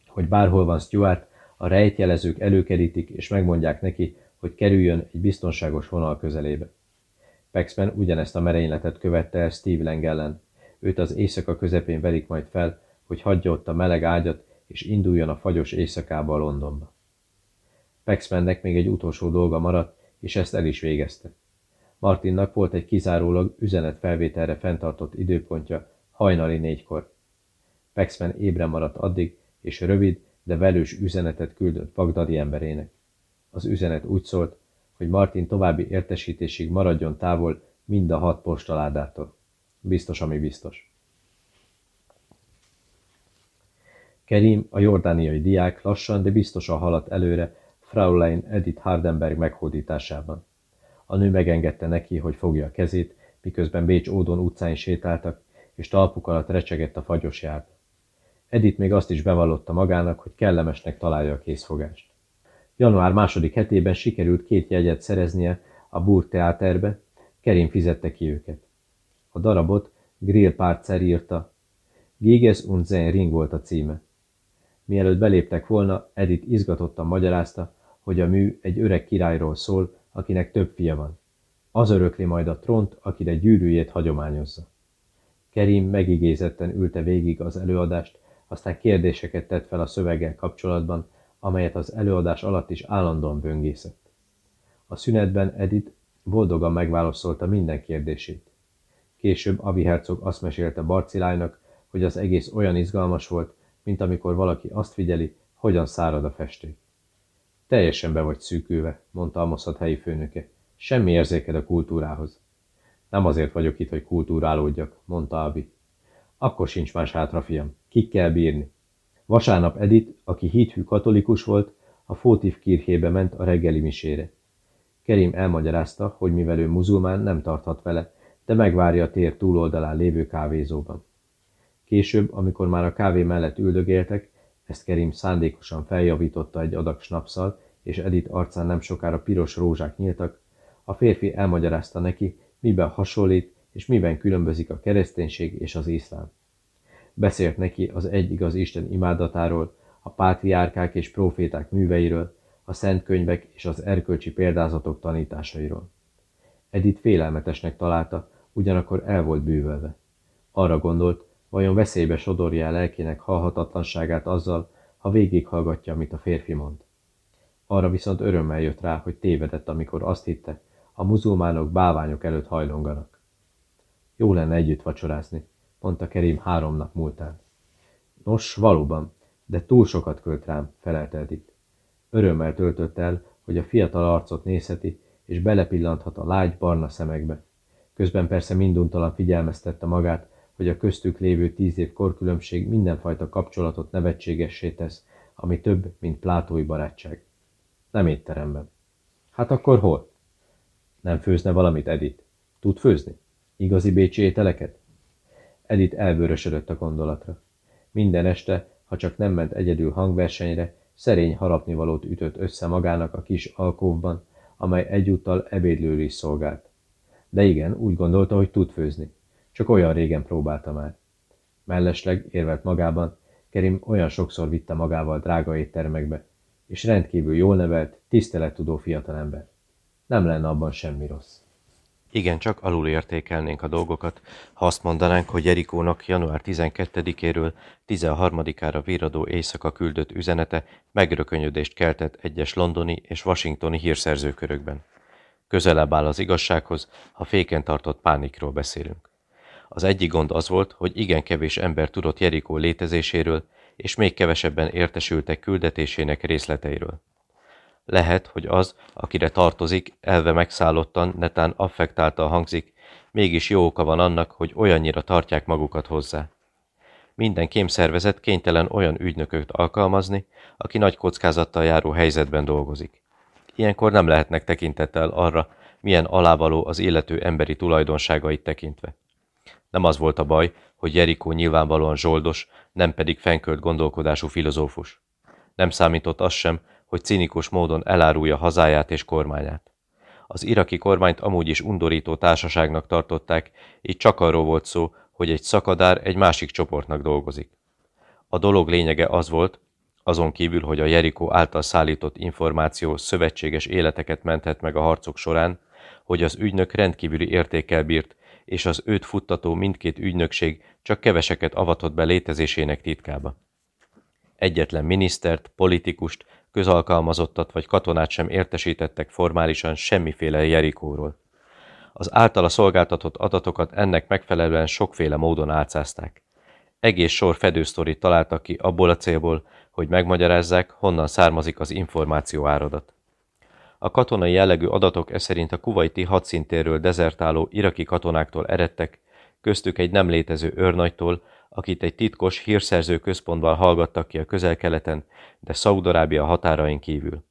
Speaker 1: hogy bárhol van Stuart, a rejtjelezők előkerítik és megmondják neki, hogy kerüljön egy biztonságos vonal közelébe. Paxman ugyanezt a merényletet követte el Steve Lang ellen. Őt az éjszaka közepén verik majd fel, hogy hagyja ott a meleg ágyat, és induljon a fagyos éjszakába a Londonba. Paxmannek még egy utolsó dolga maradt, és ezt el is végezte. Martinnak volt egy kizárólag üzenetfelvételre fenntartott időpontja hajnali négykor. Paxman ébren maradt addig, és rövid, de velős üzenetet küldött Bagdadi emberének. Az üzenet úgy szólt, hogy Martin további értesítésig maradjon távol mind a hat postaládától. Biztos, ami biztos. Kerim, a jordániai diák lassan, de biztosan haladt előre Fraulein Edith Hardenberg meghódításában. A nő megengedte neki, hogy fogja a kezét, miközben Bécs Ódon utcáin sétáltak, és talpuk alatt recsegett a fagyos járt. Edith még azt is bevallotta magának, hogy kellemesnek találja a készfogást. Január második hetében sikerült két jegyet szereznie a Búr teáterbe, Kerim fizette ki őket. A darabot Grill Párcer írta, Giges und Zen Ring volt a címe. Mielőtt beléptek volna, Edith izgatottan magyarázta, hogy a mű egy öreg királyról szól, akinek több fia van. Az örökli majd a trónt, akire gyűrűjét hagyományozza. Kerim megigézetten ülte végig az előadást, aztán kérdéseket tett fel a szöveggel kapcsolatban, amelyet az előadás alatt is állandóan böngészett. A szünetben Edith boldogan megválaszolta minden kérdését. Később Avi Herzog azt mesélte Barcilájnak, hogy az egész olyan izgalmas volt, mint amikor valaki azt figyeli, hogyan szárad a festék. Teljesen be vagy szűkülve, mondta a Mossad helyi főnöke. Semmi érzéked a kultúrához. Nem azért vagyok itt, hogy kultúrálódjak, mondta Abi. Akkor sincs más hátra, fiam. Ki kell bírni. Vasárnap Edith, aki hithű katolikus volt, a Fótív kirhébe ment a reggeli misére. Kerim elmagyarázta, hogy mivel ő muzulmán, nem tarthat vele, de megvárja a tér túloldalán lévő kávézóban. Később, amikor már a kávé mellett üldögéltek, ezt Kerim szándékosan feljavította egy adag snapszal, és Edith arcán nem sokára piros rózsák nyíltak, a férfi elmagyarázta neki, miben hasonlít, és miben különbözik a kereszténység és az iszlám. Beszélt neki az egy igaz Isten imádatáról, a pátriárkák és proféták műveiről, a szent könyvek és az erkölcsi példázatok tanításairól. Edith félelmetesnek találta, ugyanakkor el volt bűvölve. Arra gondolt, vajon veszélybe sodorja el lelkének halhatatlanságát azzal, ha végighallgatja, amit a férfi mond. Arra viszont örömmel jött rá, hogy tévedett, amikor azt hitte, a muzulmánok báványok előtt hajlonganak. Jó lenne együtt vacsorázni, mondta Kerim három nap múltán. Nos, valóban, de túl sokat költ rám, felelte Edith. Örömmel töltött el, hogy a fiatal arcot nézheti, és belepillanthat a lágy barna szemekbe. Közben persze minduntalan figyelmeztette magát, hogy a köztük lévő tíz év korkülönbség mindenfajta kapcsolatot nevetségessé tesz, ami több, mint plátói barátság. Nem étteremben. Hát akkor hol? Nem főzne valamit Edith? Tud főzni? Igazi bécsi ételeket? Edith elvörösödött a gondolatra. Minden este, ha csak nem ment egyedül hangversenyre, szerény harapnivalót ütött össze magának a kis alkóvban, amely egyúttal ebédlőül is szolgált. De igen, úgy gondolta, hogy tud főzni. Csak olyan régen próbálta már. Mellesleg érvelt magában, Kerim olyan sokszor vitte magával drága éttermekbe, és rendkívül jól nevelt, tisztelettudó fiatalember. Nem lenne abban semmi rossz.
Speaker 2: Igen, csak alul értékelnénk a dolgokat, ha azt mondanánk, hogy Jerikónak január 12-éről 13-ára véradó éjszaka küldött üzenete megrökönyödést keltett egyes londoni és washingtoni hírszerzőkörökben. Közelebb áll az igazsághoz, ha féken tartott pánikról beszélünk. Az egyik gond az volt, hogy igen kevés ember tudott Jerikó létezéséről, és még kevesebben értesültek küldetésének részleteiről. Lehet, hogy az, akire tartozik, elve megszállottan, netán affektálta hangzik, mégis jó oka van annak, hogy olyannyira tartják magukat hozzá. Minden kémszervezet kénytelen olyan ügynököt alkalmazni, aki nagy kockázattal járó helyzetben dolgozik. Ilyenkor nem lehetnek tekintettel arra, milyen alávaló az illető emberi tulajdonságait tekintve. Nem az volt a baj, hogy Jerikó nyilvánvalóan zsoldos, nem pedig fenkölt gondolkodású filozófus. Nem számított az sem, hogy cinikus módon elárulja hazáját és kormányát. Az iraki kormányt amúgy is undorító társaságnak tartották, így csak arról volt szó, hogy egy szakadár egy másik csoportnak dolgozik. A dolog lényege az volt, azon kívül, hogy a Jerikó által szállított információ szövetséges életeket menthet meg a harcok során, hogy az ügynök rendkívüli értékkel bírt, és az őt futtató mindkét ügynökség csak keveseket avatott be létezésének titkába. Egyetlen minisztert, politikust, közalkalmazottat vagy katonát sem értesítettek formálisan semmiféle Jerikóról. Az általa szolgáltatott adatokat ennek megfelelően sokféle módon álcázták. Egész sor fedősztorit találtak ki abból a célból, hogy megmagyarázzák, honnan származik az információ áradat. A katonai jellegű adatok e szerint a kuvaiti hadszintéről dezertáló iraki katonáktól eredtek, köztük egy nem létező őrnagytól, akit egy titkos hírszerző központban hallgattak ki a közel-keleten, de Szaudarábia határain kívül.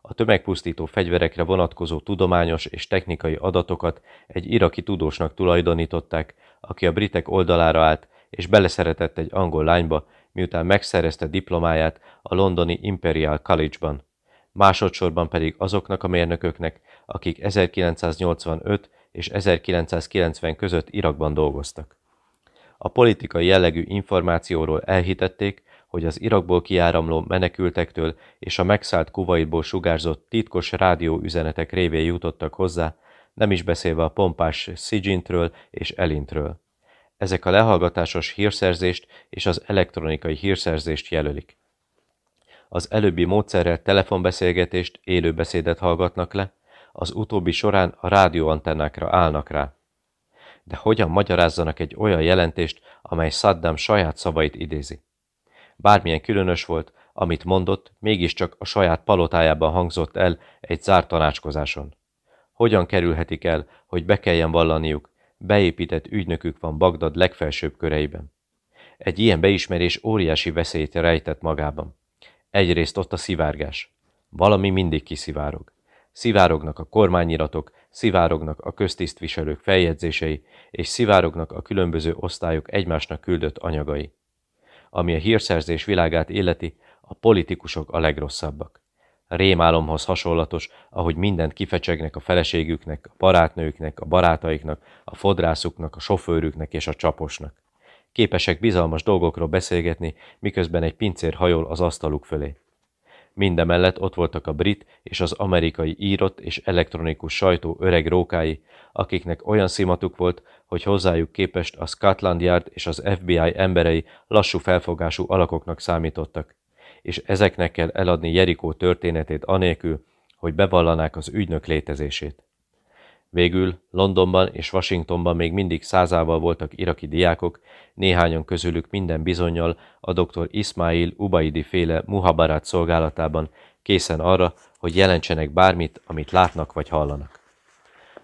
Speaker 2: A tömegpusztító fegyverekre vonatkozó tudományos és technikai adatokat egy iraki tudósnak tulajdonították, aki a britek oldalára állt, és beleszeretett egy angol lányba, miután megszerezte diplomáját a londoni Imperial College-ban. Másodszorban pedig azoknak a mérnököknek, akik 1985 és 1990 között Irakban dolgoztak. A politikai jellegű információról elhitették, hogy az Irakból kiáramló menekültektől és a megszállt Kuwaitból sugárzott titkos rádióüzenetek révén jutottak hozzá, nem is beszélve a pompás Szigintről és Elintről. Ezek a lehallgatásos hírszerzést és az elektronikai hírszerzést jelölik. Az előbbi módszerrel telefonbeszélgetést, élőbeszédet hallgatnak le, az utóbbi során a rádióantennákra állnak rá. De hogyan magyarázzanak egy olyan jelentést, amely Saddam saját szavait idézi? Bármilyen különös volt, amit mondott, mégiscsak a saját palotájában hangzott el egy zárt tanácskozáson. Hogyan kerülhetik el, hogy be kelljen vallaniuk, beépített ügynökük van Bagdad legfelsőbb köreiben? Egy ilyen beismerés óriási veszélyt rejtett magában. Egyrészt ott a szivárgás. Valami mindig kiszivárog. Szivárognak a kormányiratok, szivárognak a köztisztviselők feljegyzései, és szivárognak a különböző osztályok egymásnak küldött anyagai. Ami a hírszerzés világát illeti, a politikusok a legrosszabbak. Rémálomhoz hasonlatos, ahogy mindent kifecsegnek a feleségüknek, a barátnőknek, a barátaiknak, a fodrászuknak, a sofőrüknek és a csaposnak. Képesek bizalmas dolgokról beszélgetni, miközben egy pincér hajol az asztaluk fölé. Mindemellett ott voltak a brit és az amerikai írott és elektronikus sajtó öreg rókái, akiknek olyan szimatuk volt, hogy hozzájuk képest a Scotland Yard és az FBI emberei lassú felfogású alakoknak számítottak, és ezeknek kell eladni Jerikó történetét anélkül, hogy bevallanák az ügynök létezését. Végül Londonban és Washingtonban még mindig százával voltak iraki diákok, néhányan közülük minden bizonyal a dr. Ismail Ubaidi féle Muhabarat szolgálatában készen arra, hogy jelentsenek bármit, amit látnak vagy hallanak.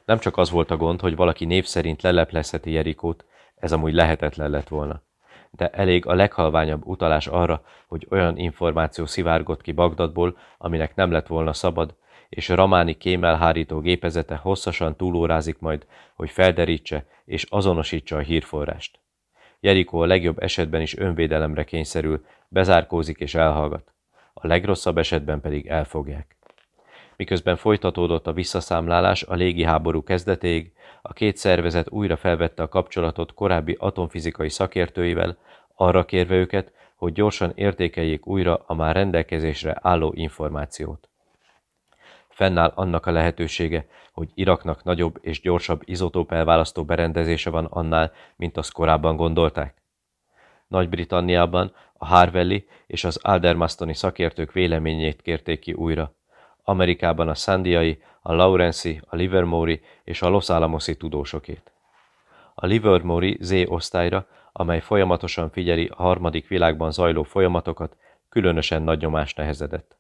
Speaker 2: Nem csak az volt a gond, hogy valaki név szerint leleplezheti Jerikót, ez amúgy lehetetlen lett volna. De elég a leghalványabb utalás arra, hogy olyan információ szivárgott ki Bagdadból, aminek nem lett volna szabad, és a ramáni kémelhárító gépezete hosszasan túlórázik majd, hogy felderítse és azonosítsa a hírforrást. Jerikó a legjobb esetben is önvédelemre kényszerül, bezárkózik és elhallgat. A legrosszabb esetben pedig elfogják. Miközben folytatódott a visszaszámlálás a légiháború kezdetéig, a két szervezet újra felvette a kapcsolatot korábbi atomfizikai szakértőivel, arra kérve őket, hogy gyorsan értékeljék újra a már rendelkezésre álló információt. Fennáll annak a lehetősége, hogy Iraknak nagyobb és gyorsabb izotóp elválasztó berendezése van annál, mint azt korábban gondolták. Nagy-Britanniában a Harvelli és az Aldermastoni szakértők véleményét kérték ki újra. Amerikában a Sandiai, a Lawrence, a Livermore és a Los Alamosi tudósokét. A Livermore Z osztályra, amely folyamatosan figyeli a harmadik világban zajló folyamatokat, különösen nagy nyomás nehezedett.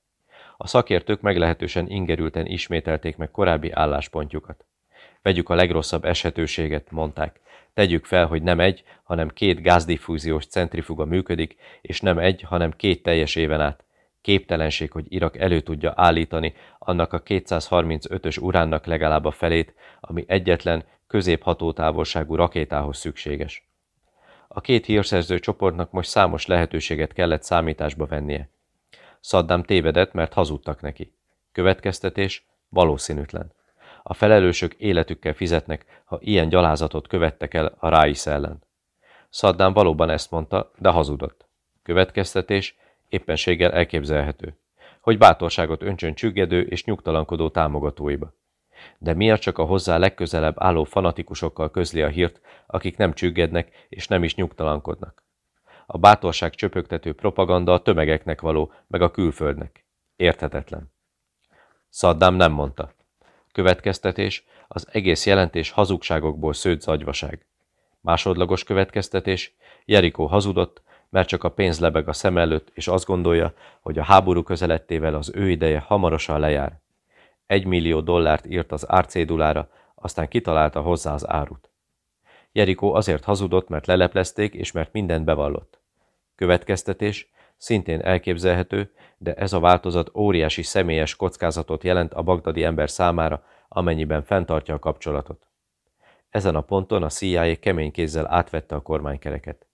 Speaker 2: A szakértők meglehetősen ingerülten ismételték meg korábbi álláspontjukat. Vegyük a legrosszabb eshetőséget, mondták. Tegyük fel, hogy nem egy, hanem két gázdiffúziós centrifuga működik, és nem egy, hanem két teljes éven át. Képtelenség, hogy Irak elő tudja állítani annak a 235-ös uránnak legalább a felét, ami egyetlen középhatótávolságú rakétához szükséges. A két hírszerző csoportnak most számos lehetőséget kellett számításba vennie. Saddam tévedett, mert hazudtak neki. Következtetés valószínűtlen. A felelősök életükkel fizetnek, ha ilyen gyalázatot követtek el a Ráisz ellen. Saddam valóban ezt mondta, de hazudott. Következtetés éppenséggel elképzelhető, hogy bátorságot öntsön csüggedő és nyugtalankodó támogatóiba. De miért csak a hozzá legközelebb álló fanatikusokkal közli a hírt, akik nem csüggednek és nem is nyugtalankodnak? A bátorság csöpögtető propaganda a tömegeknek való, meg a külföldnek. Érthetetlen. Saddam nem mondta. Következtetés, az egész jelentés hazugságokból szőtt zagyvaság. Másodlagos következtetés, Jerikó hazudott, mert csak a pénz lebeg a szem előtt, és azt gondolja, hogy a háború közelettével az ő ideje hamarosan lejár. Egy millió dollárt írt az árcédulára, aztán kitalálta hozzá az árut. Jerikó azért hazudott, mert leleplezték, és mert mindent bevallott. Következtetés, szintén elképzelhető, de ez a változat óriási személyes kockázatot jelent a bagdadi ember számára, amennyiben fenntartja a kapcsolatot. Ezen a ponton a CIA kemény kézzel átvette a kormánykereket.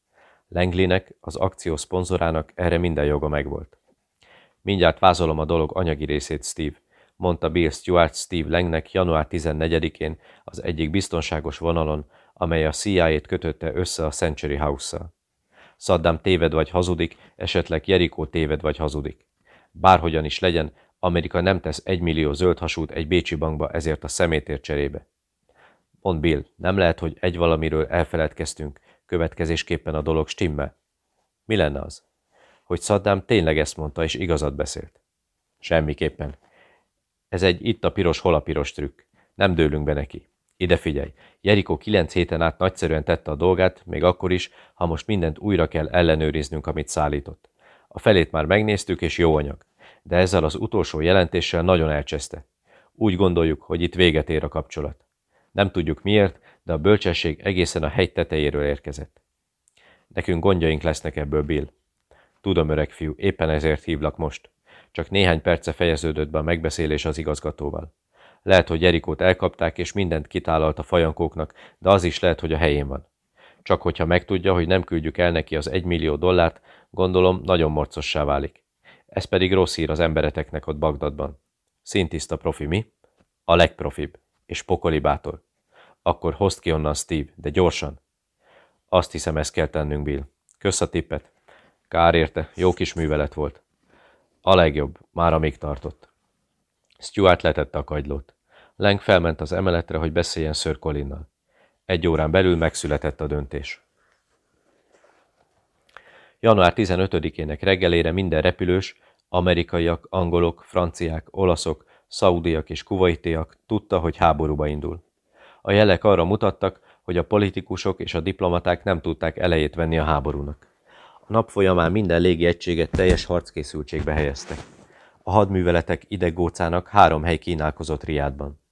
Speaker 2: Langleynek, az akció szponzorának erre minden joga megvolt. Mindjárt vázolom a dolog anyagi részét, Steve, mondta Bill Stewart Steve Langnek január 14-én az egyik biztonságos vonalon, amely a CIA-t kötötte össze a Century House-szal. Saddam téved vagy hazudik, esetleg Jerikó téved vagy hazudik. Bárhogyan is legyen, Amerika nem tesz egy millió zöld hasút egy bécsi bankba ezért a szemétért cserébe. Mond Bill, nem lehet, hogy egy valamiről elfeledkeztünk, következésképpen a dolog stimmel. Mi lenne az? Hogy Saddam tényleg ezt mondta és igazat beszélt. Semmiképpen. Ez egy itt a piros, hol a piros trükk. Nem dőlünk be neki. Ide figyelj, Jerikó kilenc héten át nagyszerűen tette a dolgát, még akkor is, ha most mindent újra kell ellenőriznünk, amit szállított. A felét már megnéztük, és jó anyag. De ezzel az utolsó jelentéssel nagyon elcseszte. Úgy gondoljuk, hogy itt véget ér a kapcsolat. Nem tudjuk miért, de a bölcsesség egészen a hegy tetejéről érkezett. Nekünk gondjaink lesznek ebből, Bill. Tudom, öreg fiú, éppen ezért hívlak most. Csak néhány perce fejeződött be a megbeszélés az igazgatóval. Lehet, hogy Jerikót elkapták, és mindent kitálalt a fajankóknak, de az is lehet, hogy a helyén van. Csak hogyha megtudja, hogy nem küldjük el neki az egymillió dollárt, gondolom nagyon morcossá válik. Ez pedig rossz hír az embereteknek ott Bagdadban. Szintiszta profi, mi? A legprofibb. És pokoli bátor. Akkor hozd ki onnan Steve, de gyorsan. Azt hiszem, ezt kell tennünk, Bill. Kösz a tippet. Kár érte, jó kis művelet volt. A legjobb, már amíg tartott. Stuart letette a kagylót. Lang felment az emeletre, hogy beszéljen Sir Colinnal. Egy órán belül megszületett a döntés. Január 15-ének reggelére minden repülős, amerikaiak, angolok, franciák, olaszok, szaudiak és kuvaitiak tudta, hogy háborúba indul. A jelek arra mutattak, hogy a politikusok és a diplomaták nem tudták elejét venni a háborúnak. A nap folyamán minden légi egységet teljes harckészültségbe helyeztek. A hadműveletek idegócának három hely kínálkozott Riádban.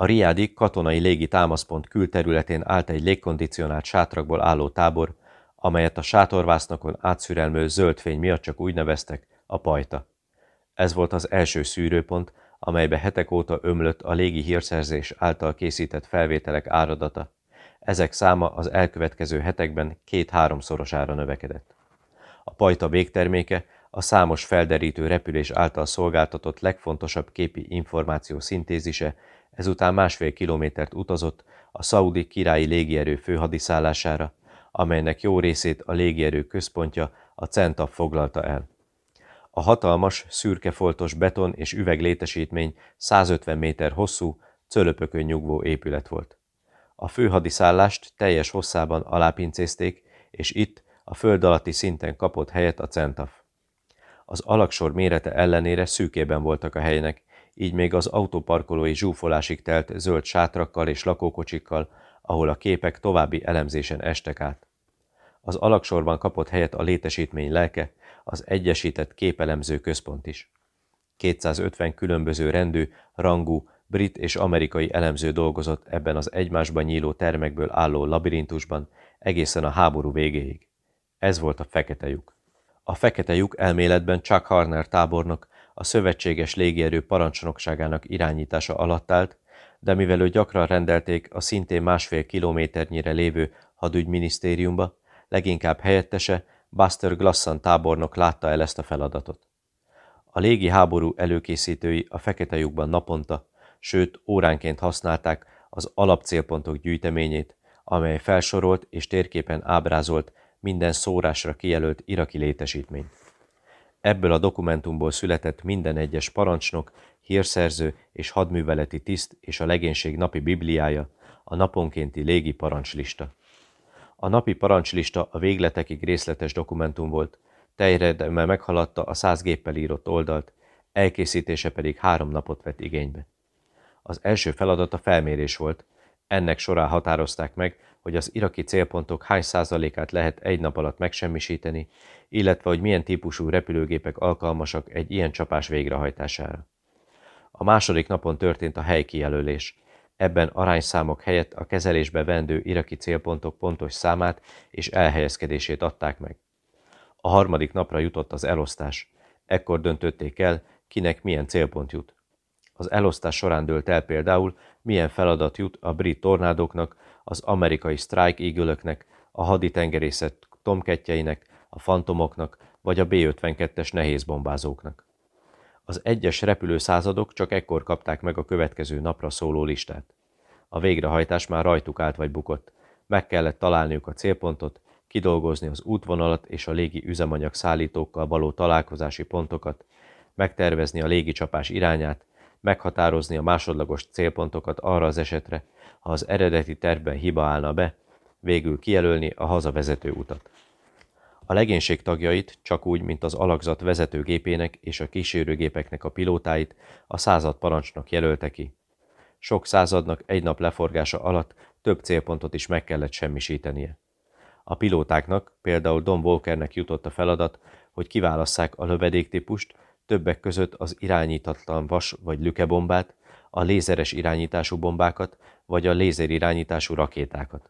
Speaker 2: A Riádi katonai légi támaszpont külterületén állt egy légkondicionált sátrakból álló tábor, amelyet a sátorvásznakon átszürelmő zöld fény miatt csak úgy neveztek, a pajta. Ez volt az első szűrőpont, amelybe hetek óta ömlött a légi hírszerzés által készített felvételek áradata. Ezek száma az elkövetkező hetekben két-háromszorosára növekedett. A pajta végterméke a számos felderítő repülés által szolgáltatott legfontosabb képi információ szintézise, ezután másfél kilométert utazott a szaudi királyi légierő főhadiszállására, amelynek jó részét a légierő központja, a CENTAF foglalta el. A hatalmas, szürkefoltos beton és üveg létesítmény 150 méter hosszú, cölöpökön nyugvó épület volt. A főhadiszállást teljes hosszában alápincézték, és itt a föld alatti szinten kapott helyet a CENTAF. Az alaksor mérete ellenére szűkében voltak a helynek, így még az autóparkolói zsúfolásig telt zöld sátrakkal és lakókocsikkal, ahol a képek további elemzésen estek át. Az alaksorban kapott helyet a létesítmény lelke, az Egyesített Képelemző Központ is. 250 különböző rendű, rangú, brit és amerikai elemző dolgozott ebben az egymásban nyíló termekből álló labirintusban egészen a háború végéig. Ez volt a fekete lyuk. A fekete lyuk elméletben Chuck Harner tábornok a szövetséges légierő parancsnokságának irányítása alatt állt, de mivel ő gyakran rendelték a szintén másfél kilométernyire lévő hadügyminisztériumba, leginkább helyettese Buster Glasson tábornok látta el ezt a feladatot. A légi háború előkészítői a fekete lyukban naponta, sőt óránként használták az alapcélpontok gyűjteményét, amely felsorolt és térképen ábrázolt minden szórásra kijelölt iraki létesítményt. Ebből a dokumentumból született minden egyes parancsnok, hírszerző és hadműveleti tiszt és a legénység napi bibliája, a naponkénti légi parancslista. A napi parancslista a végletekig részletes dokumentum volt, terjedelme meghaladta a száz géppel írott oldalt, elkészítése pedig három napot vett igénybe. Az első feladat a felmérés volt, ennek során határozták meg, hogy az iraki célpontok hány százalékát lehet egy nap alatt megsemmisíteni, illetve hogy milyen típusú repülőgépek alkalmasak egy ilyen csapás végrehajtására. A második napon történt a helykijelölés. Ebben arányszámok helyett a kezelésbe vendő iraki célpontok pontos számát és elhelyezkedését adták meg. A harmadik napra jutott az elosztás. Ekkor döntötték el, kinek milyen célpont jut. Az elosztás során dőlt el például, milyen feladat jut a brit tornádoknak, az amerikai Strike eagle a haditengerészet tomkettjeinek, a fantomoknak vagy a B-52-es nehézbombázóknak. Az egyes repülőszázadok csak ekkor kapták meg a következő napra szóló listát. A végrehajtás már rajtuk állt vagy bukott. Meg kellett találniuk a célpontot, kidolgozni az útvonalat és a légi üzemanyag szállítókkal való találkozási pontokat, megtervezni a légicsapás irányát, meghatározni a másodlagos célpontokat arra az esetre, ha az eredeti tervben hiba állna be, végül kijelölni a hazavezető utat. A legénység tagjait, csak úgy, mint az alakzat vezetőgépének és a kísérőgépeknek a pilótáit, a század parancsnok jelölte ki. Sok századnak egy nap leforgása alatt több célpontot is meg kellett semmisítenie. A pilótáknak, például Don Walkernek jutott a feladat, hogy kiválasszák a lövedéktípust, többek között az irányítatlan vas vagy lükebombát, a lézeres irányítású bombákat, vagy a lézer irányítású rakétákat.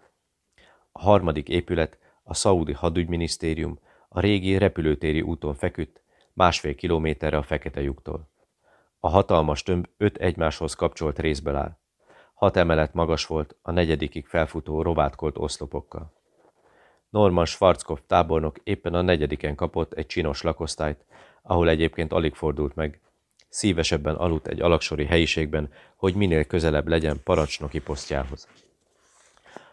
Speaker 2: A harmadik épület, a szaudi hadügyminisztérium, a régi repülőtéri úton feküdt, másfél kilométerre a fekete lyuktól. A hatalmas tömb öt egymáshoz kapcsolt részből áll. Hat emelet magas volt, a negyedikig felfutó rovátkolt oszlopokkal. Norman Schwarzkopf tábornok éppen a negyediken kapott egy csinos lakosztályt, ahol egyébként alig fordult meg. Szívesebben aludt egy alaksori helyiségben, hogy minél közelebb legyen parancsnoki posztjához.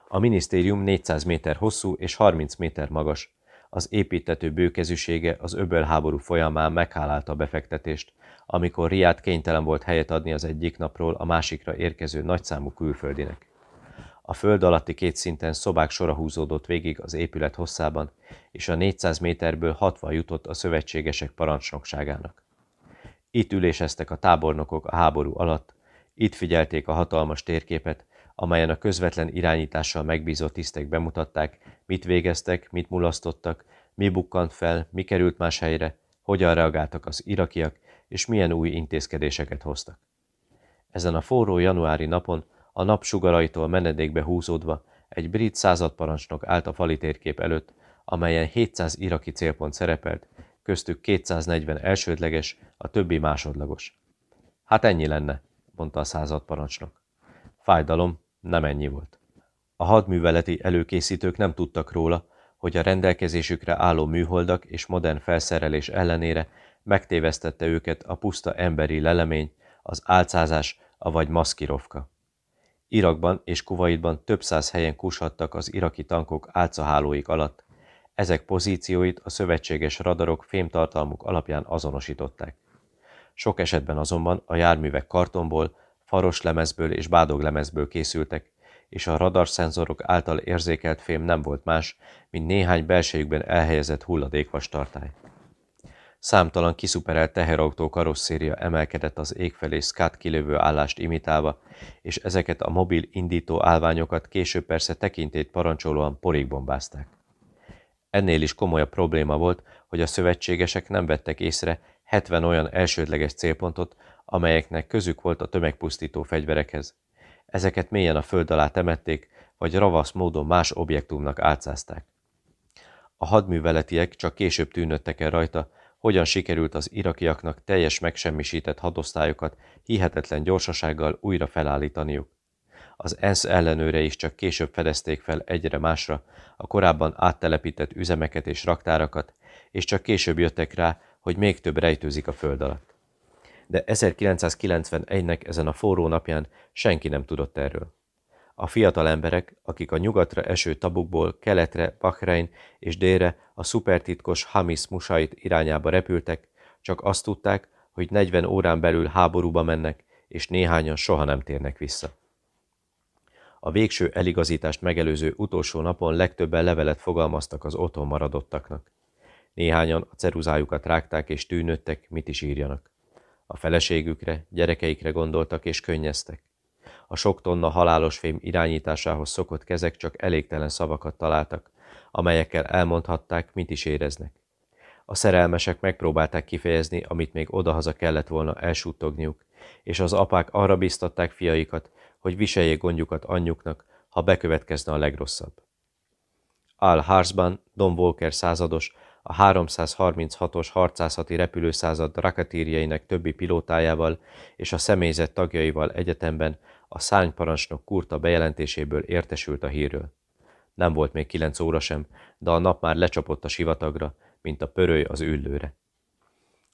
Speaker 2: A minisztérium 400 méter hosszú és 30 méter magas. Az építető bőkezűsége az öbölháború folyamán meghálálta a befektetést, amikor Riát kénytelen volt helyet adni az egyik napról a másikra érkező nagyszámú külföldinek. A föld alatti két szinten szobák sora húzódott végig az épület hosszában, és a 400 méterből 60 jutott a szövetségesek parancsnokságának. Itt üléseztek a tábornokok a háború alatt, itt figyelték a hatalmas térképet, amelyen a közvetlen irányítással megbízott tisztek bemutatták, mit végeztek, mit mulasztottak, mi bukkant fel, mi került más helyre, hogyan reagáltak az irakiak, és milyen új intézkedéseket hoztak. Ezen a forró januári napon a napsugaraitól menedékbe húzódva egy brit századparancsnok állt a fali térkép előtt, amelyen 700 iraki célpont szerepelt, köztük 240 elsődleges, a többi másodlagos. Hát ennyi lenne, mondta a századparancsnok. Fájdalom, nem ennyi volt. A hadműveleti előkészítők nem tudtak róla, hogy a rendelkezésükre álló műholdak és modern felszerelés ellenére megtévesztette őket a puszta emberi lelemény, az álcázás, avagy maszkirovka. Irakban és Kuwaitban több száz helyen kushattak az iraki tankok álcahálóik alatt. Ezek pozícióit a szövetséges radarok fémtartalmuk alapján azonosították. Sok esetben azonban a járművek kartonból, faros lemezből és bádoglemezből készültek, és a radarszenzorok által érzékelt fém nem volt más, mint néhány belsejükben elhelyezett hulladékvas tartály. Számtalan kiszuperelt teherautó karosszéria emelkedett az ég felé Scott kilövő állást imitálva, és ezeket a mobil indító állványokat később persze tekintét parancsolóan porig bombázták. Ennél is komolyabb probléma volt, hogy a szövetségesek nem vettek észre 70 olyan elsődleges célpontot, amelyeknek közük volt a tömegpusztító fegyverekhez. Ezeket mélyen a föld alá temették, vagy ravasz módon más objektumnak átszázták. A hadműveletiek csak később tűnöttek el rajta, hogyan sikerült az irakiaknak teljes megsemmisített hadosztályokat hihetetlen gyorsasággal újra felállítaniuk. Az ENSZ ellenőre is csak később fedezték fel egyre másra a korábban áttelepített üzemeket és raktárakat, és csak később jöttek rá, hogy még több rejtőzik a föld alatt. De 1991-nek ezen a forró napján senki nem tudott erről. A fiatal emberek, akik a nyugatra eső tabukból keletre, Bahrein és délre a szupertitkos Hamis Musait irányába repültek, csak azt tudták, hogy 40 órán belül háborúba mennek, és néhányan soha nem térnek vissza. A végső eligazítást megelőző utolsó napon legtöbben levelet fogalmaztak az otthon maradottaknak. Néhányan a ceruzájukat rágták és tűnöttek, mit is írjanak. A feleségükre, gyerekeikre gondoltak és könnyeztek. A sok tonna halálos fém irányításához szokott kezek csak elégtelen szavakat találtak, amelyekkel elmondhatták, mit is éreznek. A szerelmesek megpróbálták kifejezni, amit még odahaza kellett volna elsuttogniuk, és az apák arra biztatták fiaikat, hogy viseljék gondjukat anyjuknak, ha bekövetkezne a legrosszabb. Al Harsban, Don Walker százados, a 336-os harcászati repülőszázad rakatírjeinek többi pilótájával és a személyzet tagjaival egyetemben a szányparancsnok Kurta bejelentéséből értesült a hírről. Nem volt még kilenc óra sem, de a nap már lecsapott a sivatagra, mint a pöröly az üllőre.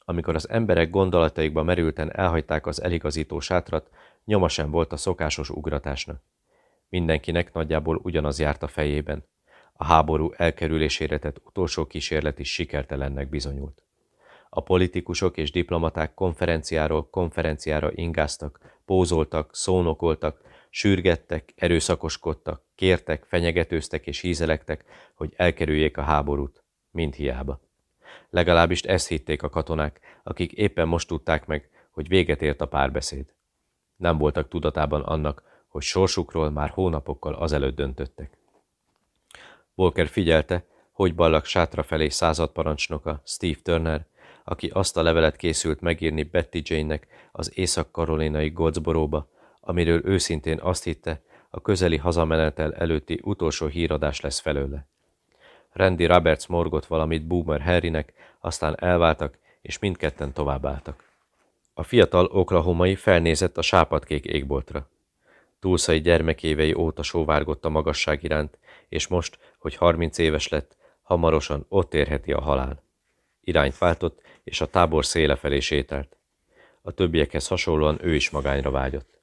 Speaker 2: Amikor az emberek gondolataikba merülten elhagyták az eligazító sátrat, nyoma sem volt a szokásos ugratásnak. Mindenkinek nagyjából ugyanaz járt a fejében. A háború elkerülésére tett utolsó kísérlet is sikertelennek bizonyult. A politikusok és diplomaták konferenciáról konferenciára ingáztak, pózoltak, szónokoltak, sürgettek, erőszakoskodtak, kértek, fenyegetőztek és hízelektek, hogy elkerüljék a háborút. Mind hiába. Legalábbis ezt hitték a katonák, akik éppen most tudták meg, hogy véget ért a párbeszéd. Nem voltak tudatában annak, hogy sorsukról már hónapokkal azelőtt döntöttek. Volker figyelte, hogy ballag sátra felé századparancsnoka, Steve Turner, aki azt a levelet készült megírni Betty Jane-nek az észak-karolinai Goldsboróba, amiről őszintén azt hitte, a közeli hazamenetel előtti utolsó híradás lesz felőle. Randy Roberts morgott valamit Boomer Harrynek, aztán elváltak, és mindketten továbbálltak. A fiatal oklahomai felnézett a sápadkék égboltra. Túlszai gyermekévei óta sóvárgott a magasság iránt, és most, hogy harminc éves lett, hamarosan ott érheti a halál. Irányt váltott, és a tábor széle felé sétált. A többiekhez hasonlóan ő is magányra vágyott.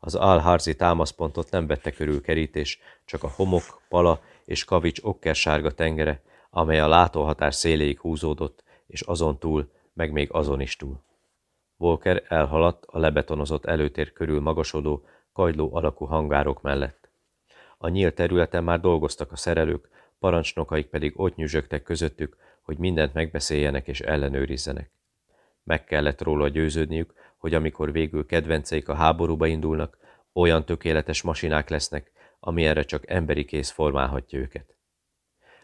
Speaker 2: Az álharzi támaszpontot nem vette körül kerítés, csak a homok, pala és kavics okkersárga tengere, amely a látóhatár széléig húzódott, és azon túl, meg még azon is túl. Volker elhaladt a lebetonozott előtér körül magasodó, kagyló alakú hangárok mellett. A nyílt területen már dolgoztak a szerelők, parancsnokaik pedig ott nyüzsögtek közöttük, hogy mindent megbeszéljenek és ellenőrizzenek. Meg kellett róla győződniük, hogy amikor végül kedvenceik a háborúba indulnak, olyan tökéletes masinák lesznek, amilyenre csak emberi kéz formálhatja őket.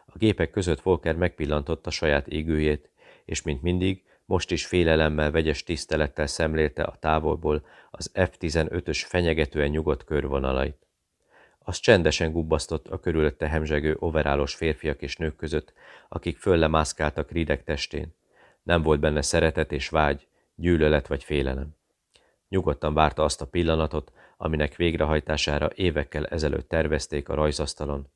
Speaker 2: A gépek között Volker megpillantotta saját égőjét, és mint mindig, most is félelemmel, vegyes tisztelettel szemlélte a távolból az F-15-ös fenyegetően nyugodt körvonalait. Az csendesen gubbasztott a körülötte hemzsegő overálos férfiak és nők között, akik föllemászkáltak rideg testén. Nem volt benne szeretet és vágy, gyűlölet vagy félelem. Nyugodtan várta azt a pillanatot, aminek végrehajtására évekkel ezelőtt tervezték a rajzasztalon,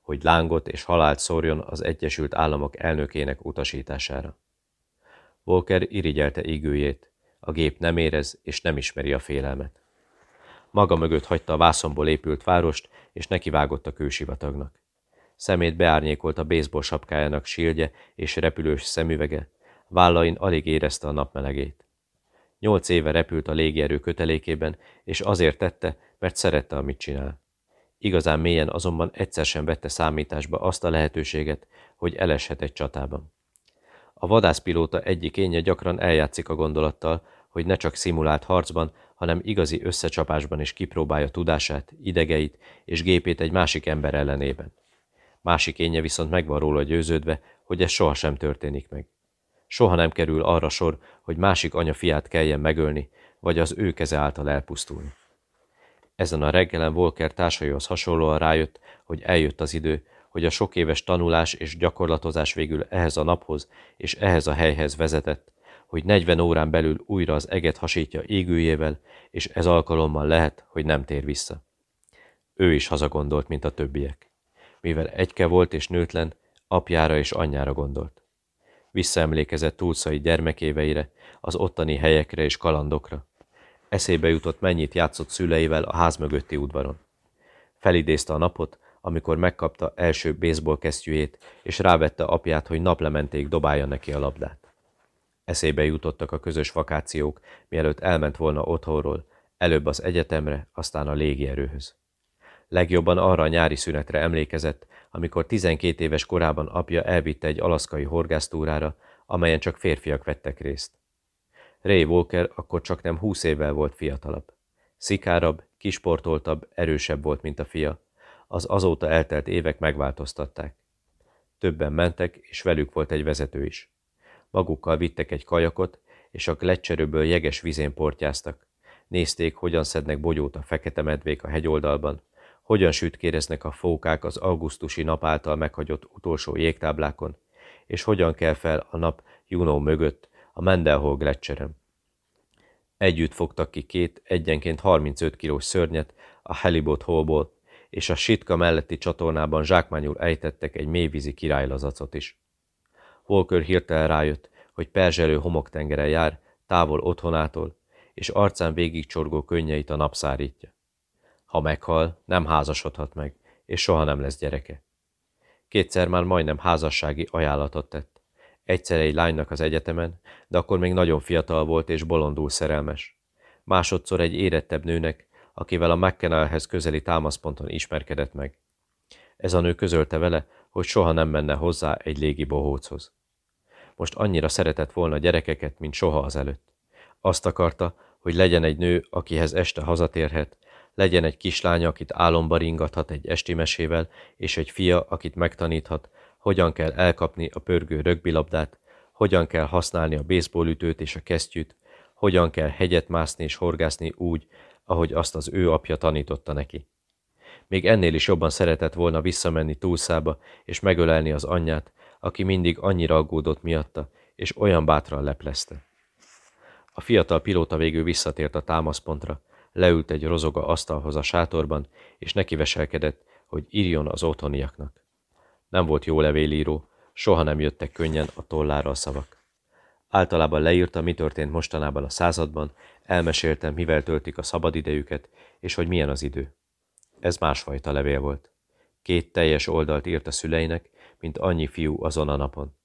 Speaker 2: hogy lángot és halált szórjon az Egyesült Államok elnökének utasítására. Volker irigyelte égőjét, a gép nem érez és nem ismeri a félelmet. Maga mögött hagyta a vászomból épült várost, és nekivágott a kősivatagnak. Szemét beárnyékolt a baseball sapkájának sílje és repülős szemüvege, vállain alig érezte a napmelegét. Nyolc éve repült a légierő kötelékében, és azért tette, mert szerette, amit csinál. Igazán mélyen azonban egyszer sem vette számításba azt a lehetőséget, hogy eleshet egy csatában. A vadászpilóta egyik énje gyakran eljátszik a gondolattal, hogy ne csak szimulált harcban, hanem igazi összecsapásban is kipróbálja tudását, idegeit és gépét egy másik ember ellenében. Másik énje viszont meg van róla győződve, hogy ez sohasem történik meg. Soha nem kerül arra sor, hogy másik anya fiát kelljen megölni, vagy az ő keze által elpusztulni. Ezen a reggelen Volker társaihoz hasonlóan rájött, hogy eljött az idő, hogy a sok éves tanulás és gyakorlatozás végül ehhez a naphoz és ehhez a helyhez vezetett, hogy 40 órán belül újra az eget hasítja égőjével, és ez alkalommal lehet, hogy nem tér vissza. Ő is hazagondolt, mint a többiek. Mivel egyke volt és nőtlen, apjára és anyjára gondolt. Visszaemlékezett túlszai gyermekéveire, az ottani helyekre és kalandokra. Eszébe jutott, mennyit játszott szüleivel a ház mögötti udvaron. Felidézte a napot, amikor megkapta első baseball kesztyűjét, és rávette apját, hogy naplementék dobálja neki a labdát. Eszébe jutottak a közös vakációk, mielőtt elment volna otthonról, előbb az egyetemre, aztán a légierőhöz. Legjobban arra a nyári szünetre emlékezett, amikor 12 éves korában apja elvitte egy alaszkai horgásztúrára, amelyen csak férfiak vettek részt. Ray Walker akkor csak nem 20 évvel volt fiatalabb. Szikárabb, kisportoltabb, erősebb volt, mint a fia. Az azóta eltelt évek megváltoztatták. Többen mentek, és velük volt egy vezető is. Magukkal vittek egy kajakot, és a gletszerőből jeges vizén portyáztak. Nézték, hogyan szednek bogyót a fekete medvék a hegyoldalban, hogyan sütkéreznek a fókák az augusztusi nap által meghagyott utolsó jégtáblákon, és hogyan kell fel a nap Juno mögött a Mendelhol gletszerem. Együtt fogtak ki két egyenként 35 kilós szörnyet a Halibut holból, és a Sitka melletti csatornában zsákmányul ejtettek egy mélyvízi királylazacot is. Volker hirtelen rájött, hogy perzselő homoktengeren jár, távol otthonától, és arcán végigcsorgó könnyeit a nap szárítja. Ha meghal, nem házasodhat meg, és soha nem lesz gyereke. Kétszer már majdnem házassági ajánlatot tett. Egyszer egy lánynak az egyetemen, de akkor még nagyon fiatal volt és bolondul szerelmes. Másodszor egy érettebb nőnek, akivel a McKennelhez közeli támaszponton ismerkedett meg. Ez a nő közölte vele, hogy soha nem menne hozzá egy légi bohóchoz. Most annyira szeretett volna gyerekeket, mint soha az előtt. Azt akarta, hogy legyen egy nő, akihez este hazatérhet, legyen egy kislánya, akit álomba ringathat egy esti mesével, és egy fia, akit megtaníthat, hogyan kell elkapni a pörgő rögbilabdát, hogyan kell használni a baseballütőt és a kesztyűt, hogyan kell hegyet mászni és horgászni úgy, ahogy azt az ő apja tanította neki. Még ennél is jobban szeretett volna visszamenni túlszába és megölelni az anyját, aki mindig annyira aggódott miatta, és olyan bátran leplezte. A fiatal pilóta végül visszatért a támaszpontra, leült egy rozoga asztalhoz a sátorban, és nekiveselkedett, hogy írjon az otthoniaknak. Nem volt jó levélíró, soha nem jöttek könnyen a tollára a szavak. Általában leírta, mi történt mostanában a században, elmeséltem, mivel töltik a szabadidejüket, és hogy milyen az idő. Ez másfajta levél volt. Két teljes oldalt írt a szüleinek, mint annyi fiú azon a napon.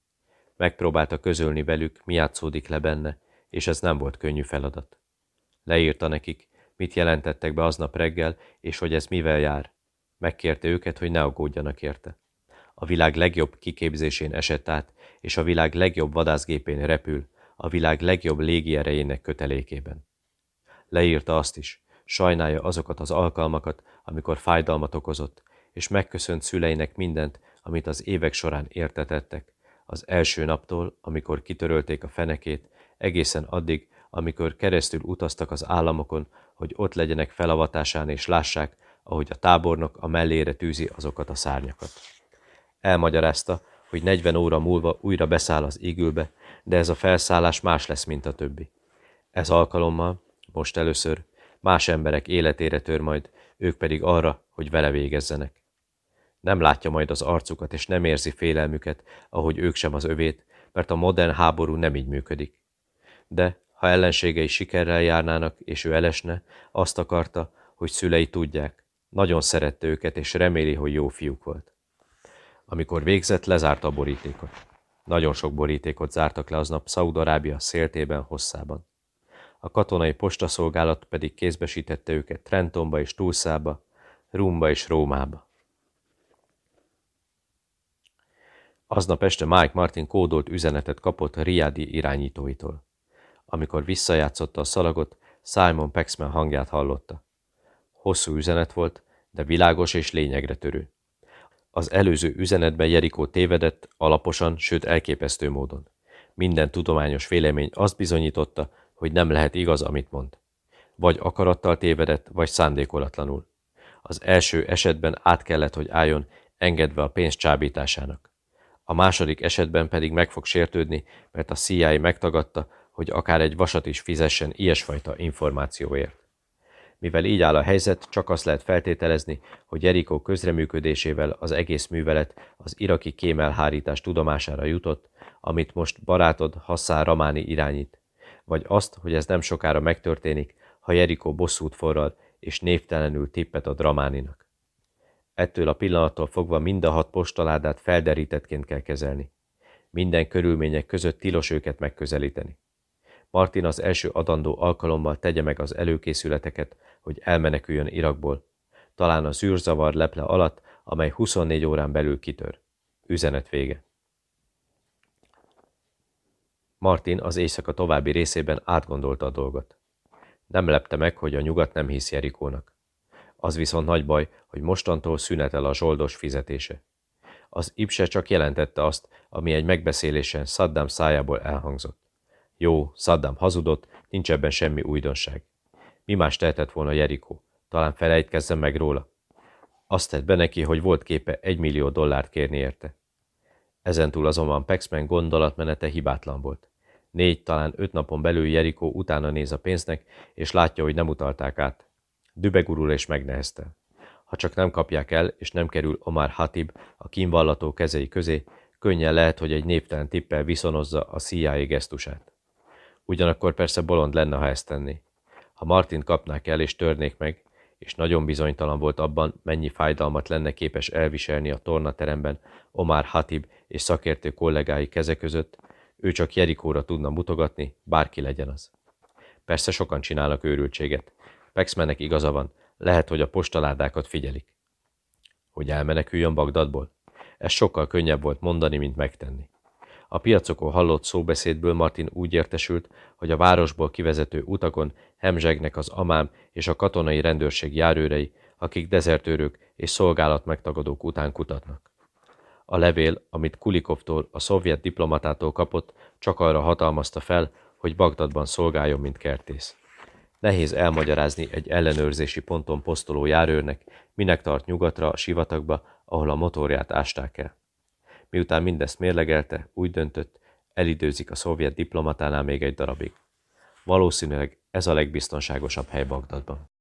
Speaker 2: Megpróbálta közölni velük, mi játszódik le benne, és ez nem volt könnyű feladat. Leírta nekik, mit jelentettek be aznap reggel, és hogy ez mivel jár. Megkérte őket, hogy ne aggódjanak érte. A világ legjobb kiképzésén esett át, és a világ legjobb vadászgépén repül, a világ legjobb légierejének kötelékében. Leírta azt is, sajnálja azokat az alkalmakat, amikor fájdalmat okozott, és megköszönt szüleinek mindent, amit az évek során értetettek, az első naptól, amikor kitörölték a fenekét, egészen addig, amikor keresztül utaztak az államokon, hogy ott legyenek felavatásán és lássák, ahogy a tábornok a mellére tűzi azokat a szárnyakat. Elmagyarázta, hogy 40 óra múlva újra beszáll az égülbe, de ez a felszállás más lesz, mint a többi. Ez alkalommal, most először, más emberek életére tör majd, ők pedig arra, hogy vele végezzenek. Nem látja majd az arcukat, és nem érzi félelmüket, ahogy ők sem az övét, mert a modern háború nem így működik. De, ha ellenségei sikerrel járnának, és ő elesne, azt akarta, hogy szülei tudják. Nagyon szerette őket, és reméli, hogy jó fiúk volt. Amikor végzett, lezárta a borítékot. Nagyon sok borítékot zártak le aznap Szaúd-Arábia széltében, hosszában. A katonai postaszolgálat pedig kézbesítette őket Trentonba és Tulszába, Rumba és Rómába. Aznap este Mike Martin kódolt üzenetet kapott Riadi irányítóitól. Amikor visszajátszotta a szalagot, Simon Paxman hangját hallotta. Hosszú üzenet volt, de világos és lényegre törő. Az előző üzenetben Jerikó tévedett, alaposan, sőt elképesztő módon. Minden tudományos vélemény azt bizonyította, hogy nem lehet igaz, amit mond. Vagy akarattal tévedett, vagy szándékolatlanul. Az első esetben át kellett, hogy álljon, engedve a pénz csábításának. A második esetben pedig meg fog sértődni, mert a CIA megtagadta, hogy akár egy vasat is fizessen ilyesfajta információért. Mivel így áll a helyzet, csak azt lehet feltételezni, hogy Jerikó közreműködésével az egész művelet az iraki kémelhárítás tudomására jutott, amit most barátod Hassan Ramáni irányít, vagy azt, hogy ez nem sokára megtörténik, ha Jerikó bosszút forral és névtelenül tippet ad Ramáninak. Ettől a pillanattól fogva mind a hat postaládát felderítettként kell kezelni. Minden körülmények között tilos őket megközelíteni. Martin az első adandó alkalommal tegye meg az előkészületeket, hogy elmeneküljön Irakból. Talán a zűrzavar leple alatt, amely 24 órán belül kitör. Üzenet vége. Martin az éjszaka további részében átgondolta a dolgot. Nem lepte meg, hogy a nyugat nem hisz Jerikónak. Az viszont nagy baj, hogy mostantól szünetel a zsoldos fizetése. Az Ipse csak jelentette azt, ami egy megbeszélésen Saddam szájából elhangzott. Jó, Saddam hazudott, nincs ebben semmi újdonság. Mi más tehetett volna Jerikó? Talán felejtkezzen meg róla. Azt tett be neki, hogy volt képe egy millió dollárt kérni érte. Ezentúl azonban Paxman gondolatmenete hibátlan volt. Négy, talán öt napon belül Jerikó utána néz a pénznek, és látja, hogy nem utalták át. Dübegurul és megneheztel. Ha csak nem kapják el, és nem kerül Omar Hatib a kínvallató kezei közé, könnyen lehet, hogy egy névtelen tippel viszonozza a CIA gesztusát. Ugyanakkor persze bolond lenne, ha ezt tenné. Ha Martint kapnák el és törnék meg, és nagyon bizonytalan volt abban, mennyi fájdalmat lenne képes elviselni a tornateremben Omar Hatib és szakértő kollégái keze között, ő csak Jerikóra tudna mutogatni, bárki legyen az. Persze sokan csinálnak őrültséget. Pexmennek igaza van, lehet, hogy a postaládákat figyelik. Hogy elmeneküljön Bagdadból? Ez sokkal könnyebb volt mondani, mint megtenni. A piacokon hallott szóbeszédből Martin úgy értesült, hogy a városból kivezető utakon hemzsegnek az amám és a katonai rendőrség járőrei, akik dezertőrök és szolgálat megtagadók után kutatnak. A levél, amit Kulikovtól, a szovjet diplomatától kapott, csak arra hatalmazta fel, hogy Bagdadban szolgáljon, mint kertész. Nehéz elmagyarázni egy ellenőrzési ponton posztoló járőrnek, minek tart nyugatra a sivatagba, ahol a motorját ásták el. Miután mindezt mérlegelte, úgy döntött, elidőzik a szovjet diplomatánál még egy darabig. Valószínűleg ez a legbiztonságosabb hely Bagdadban.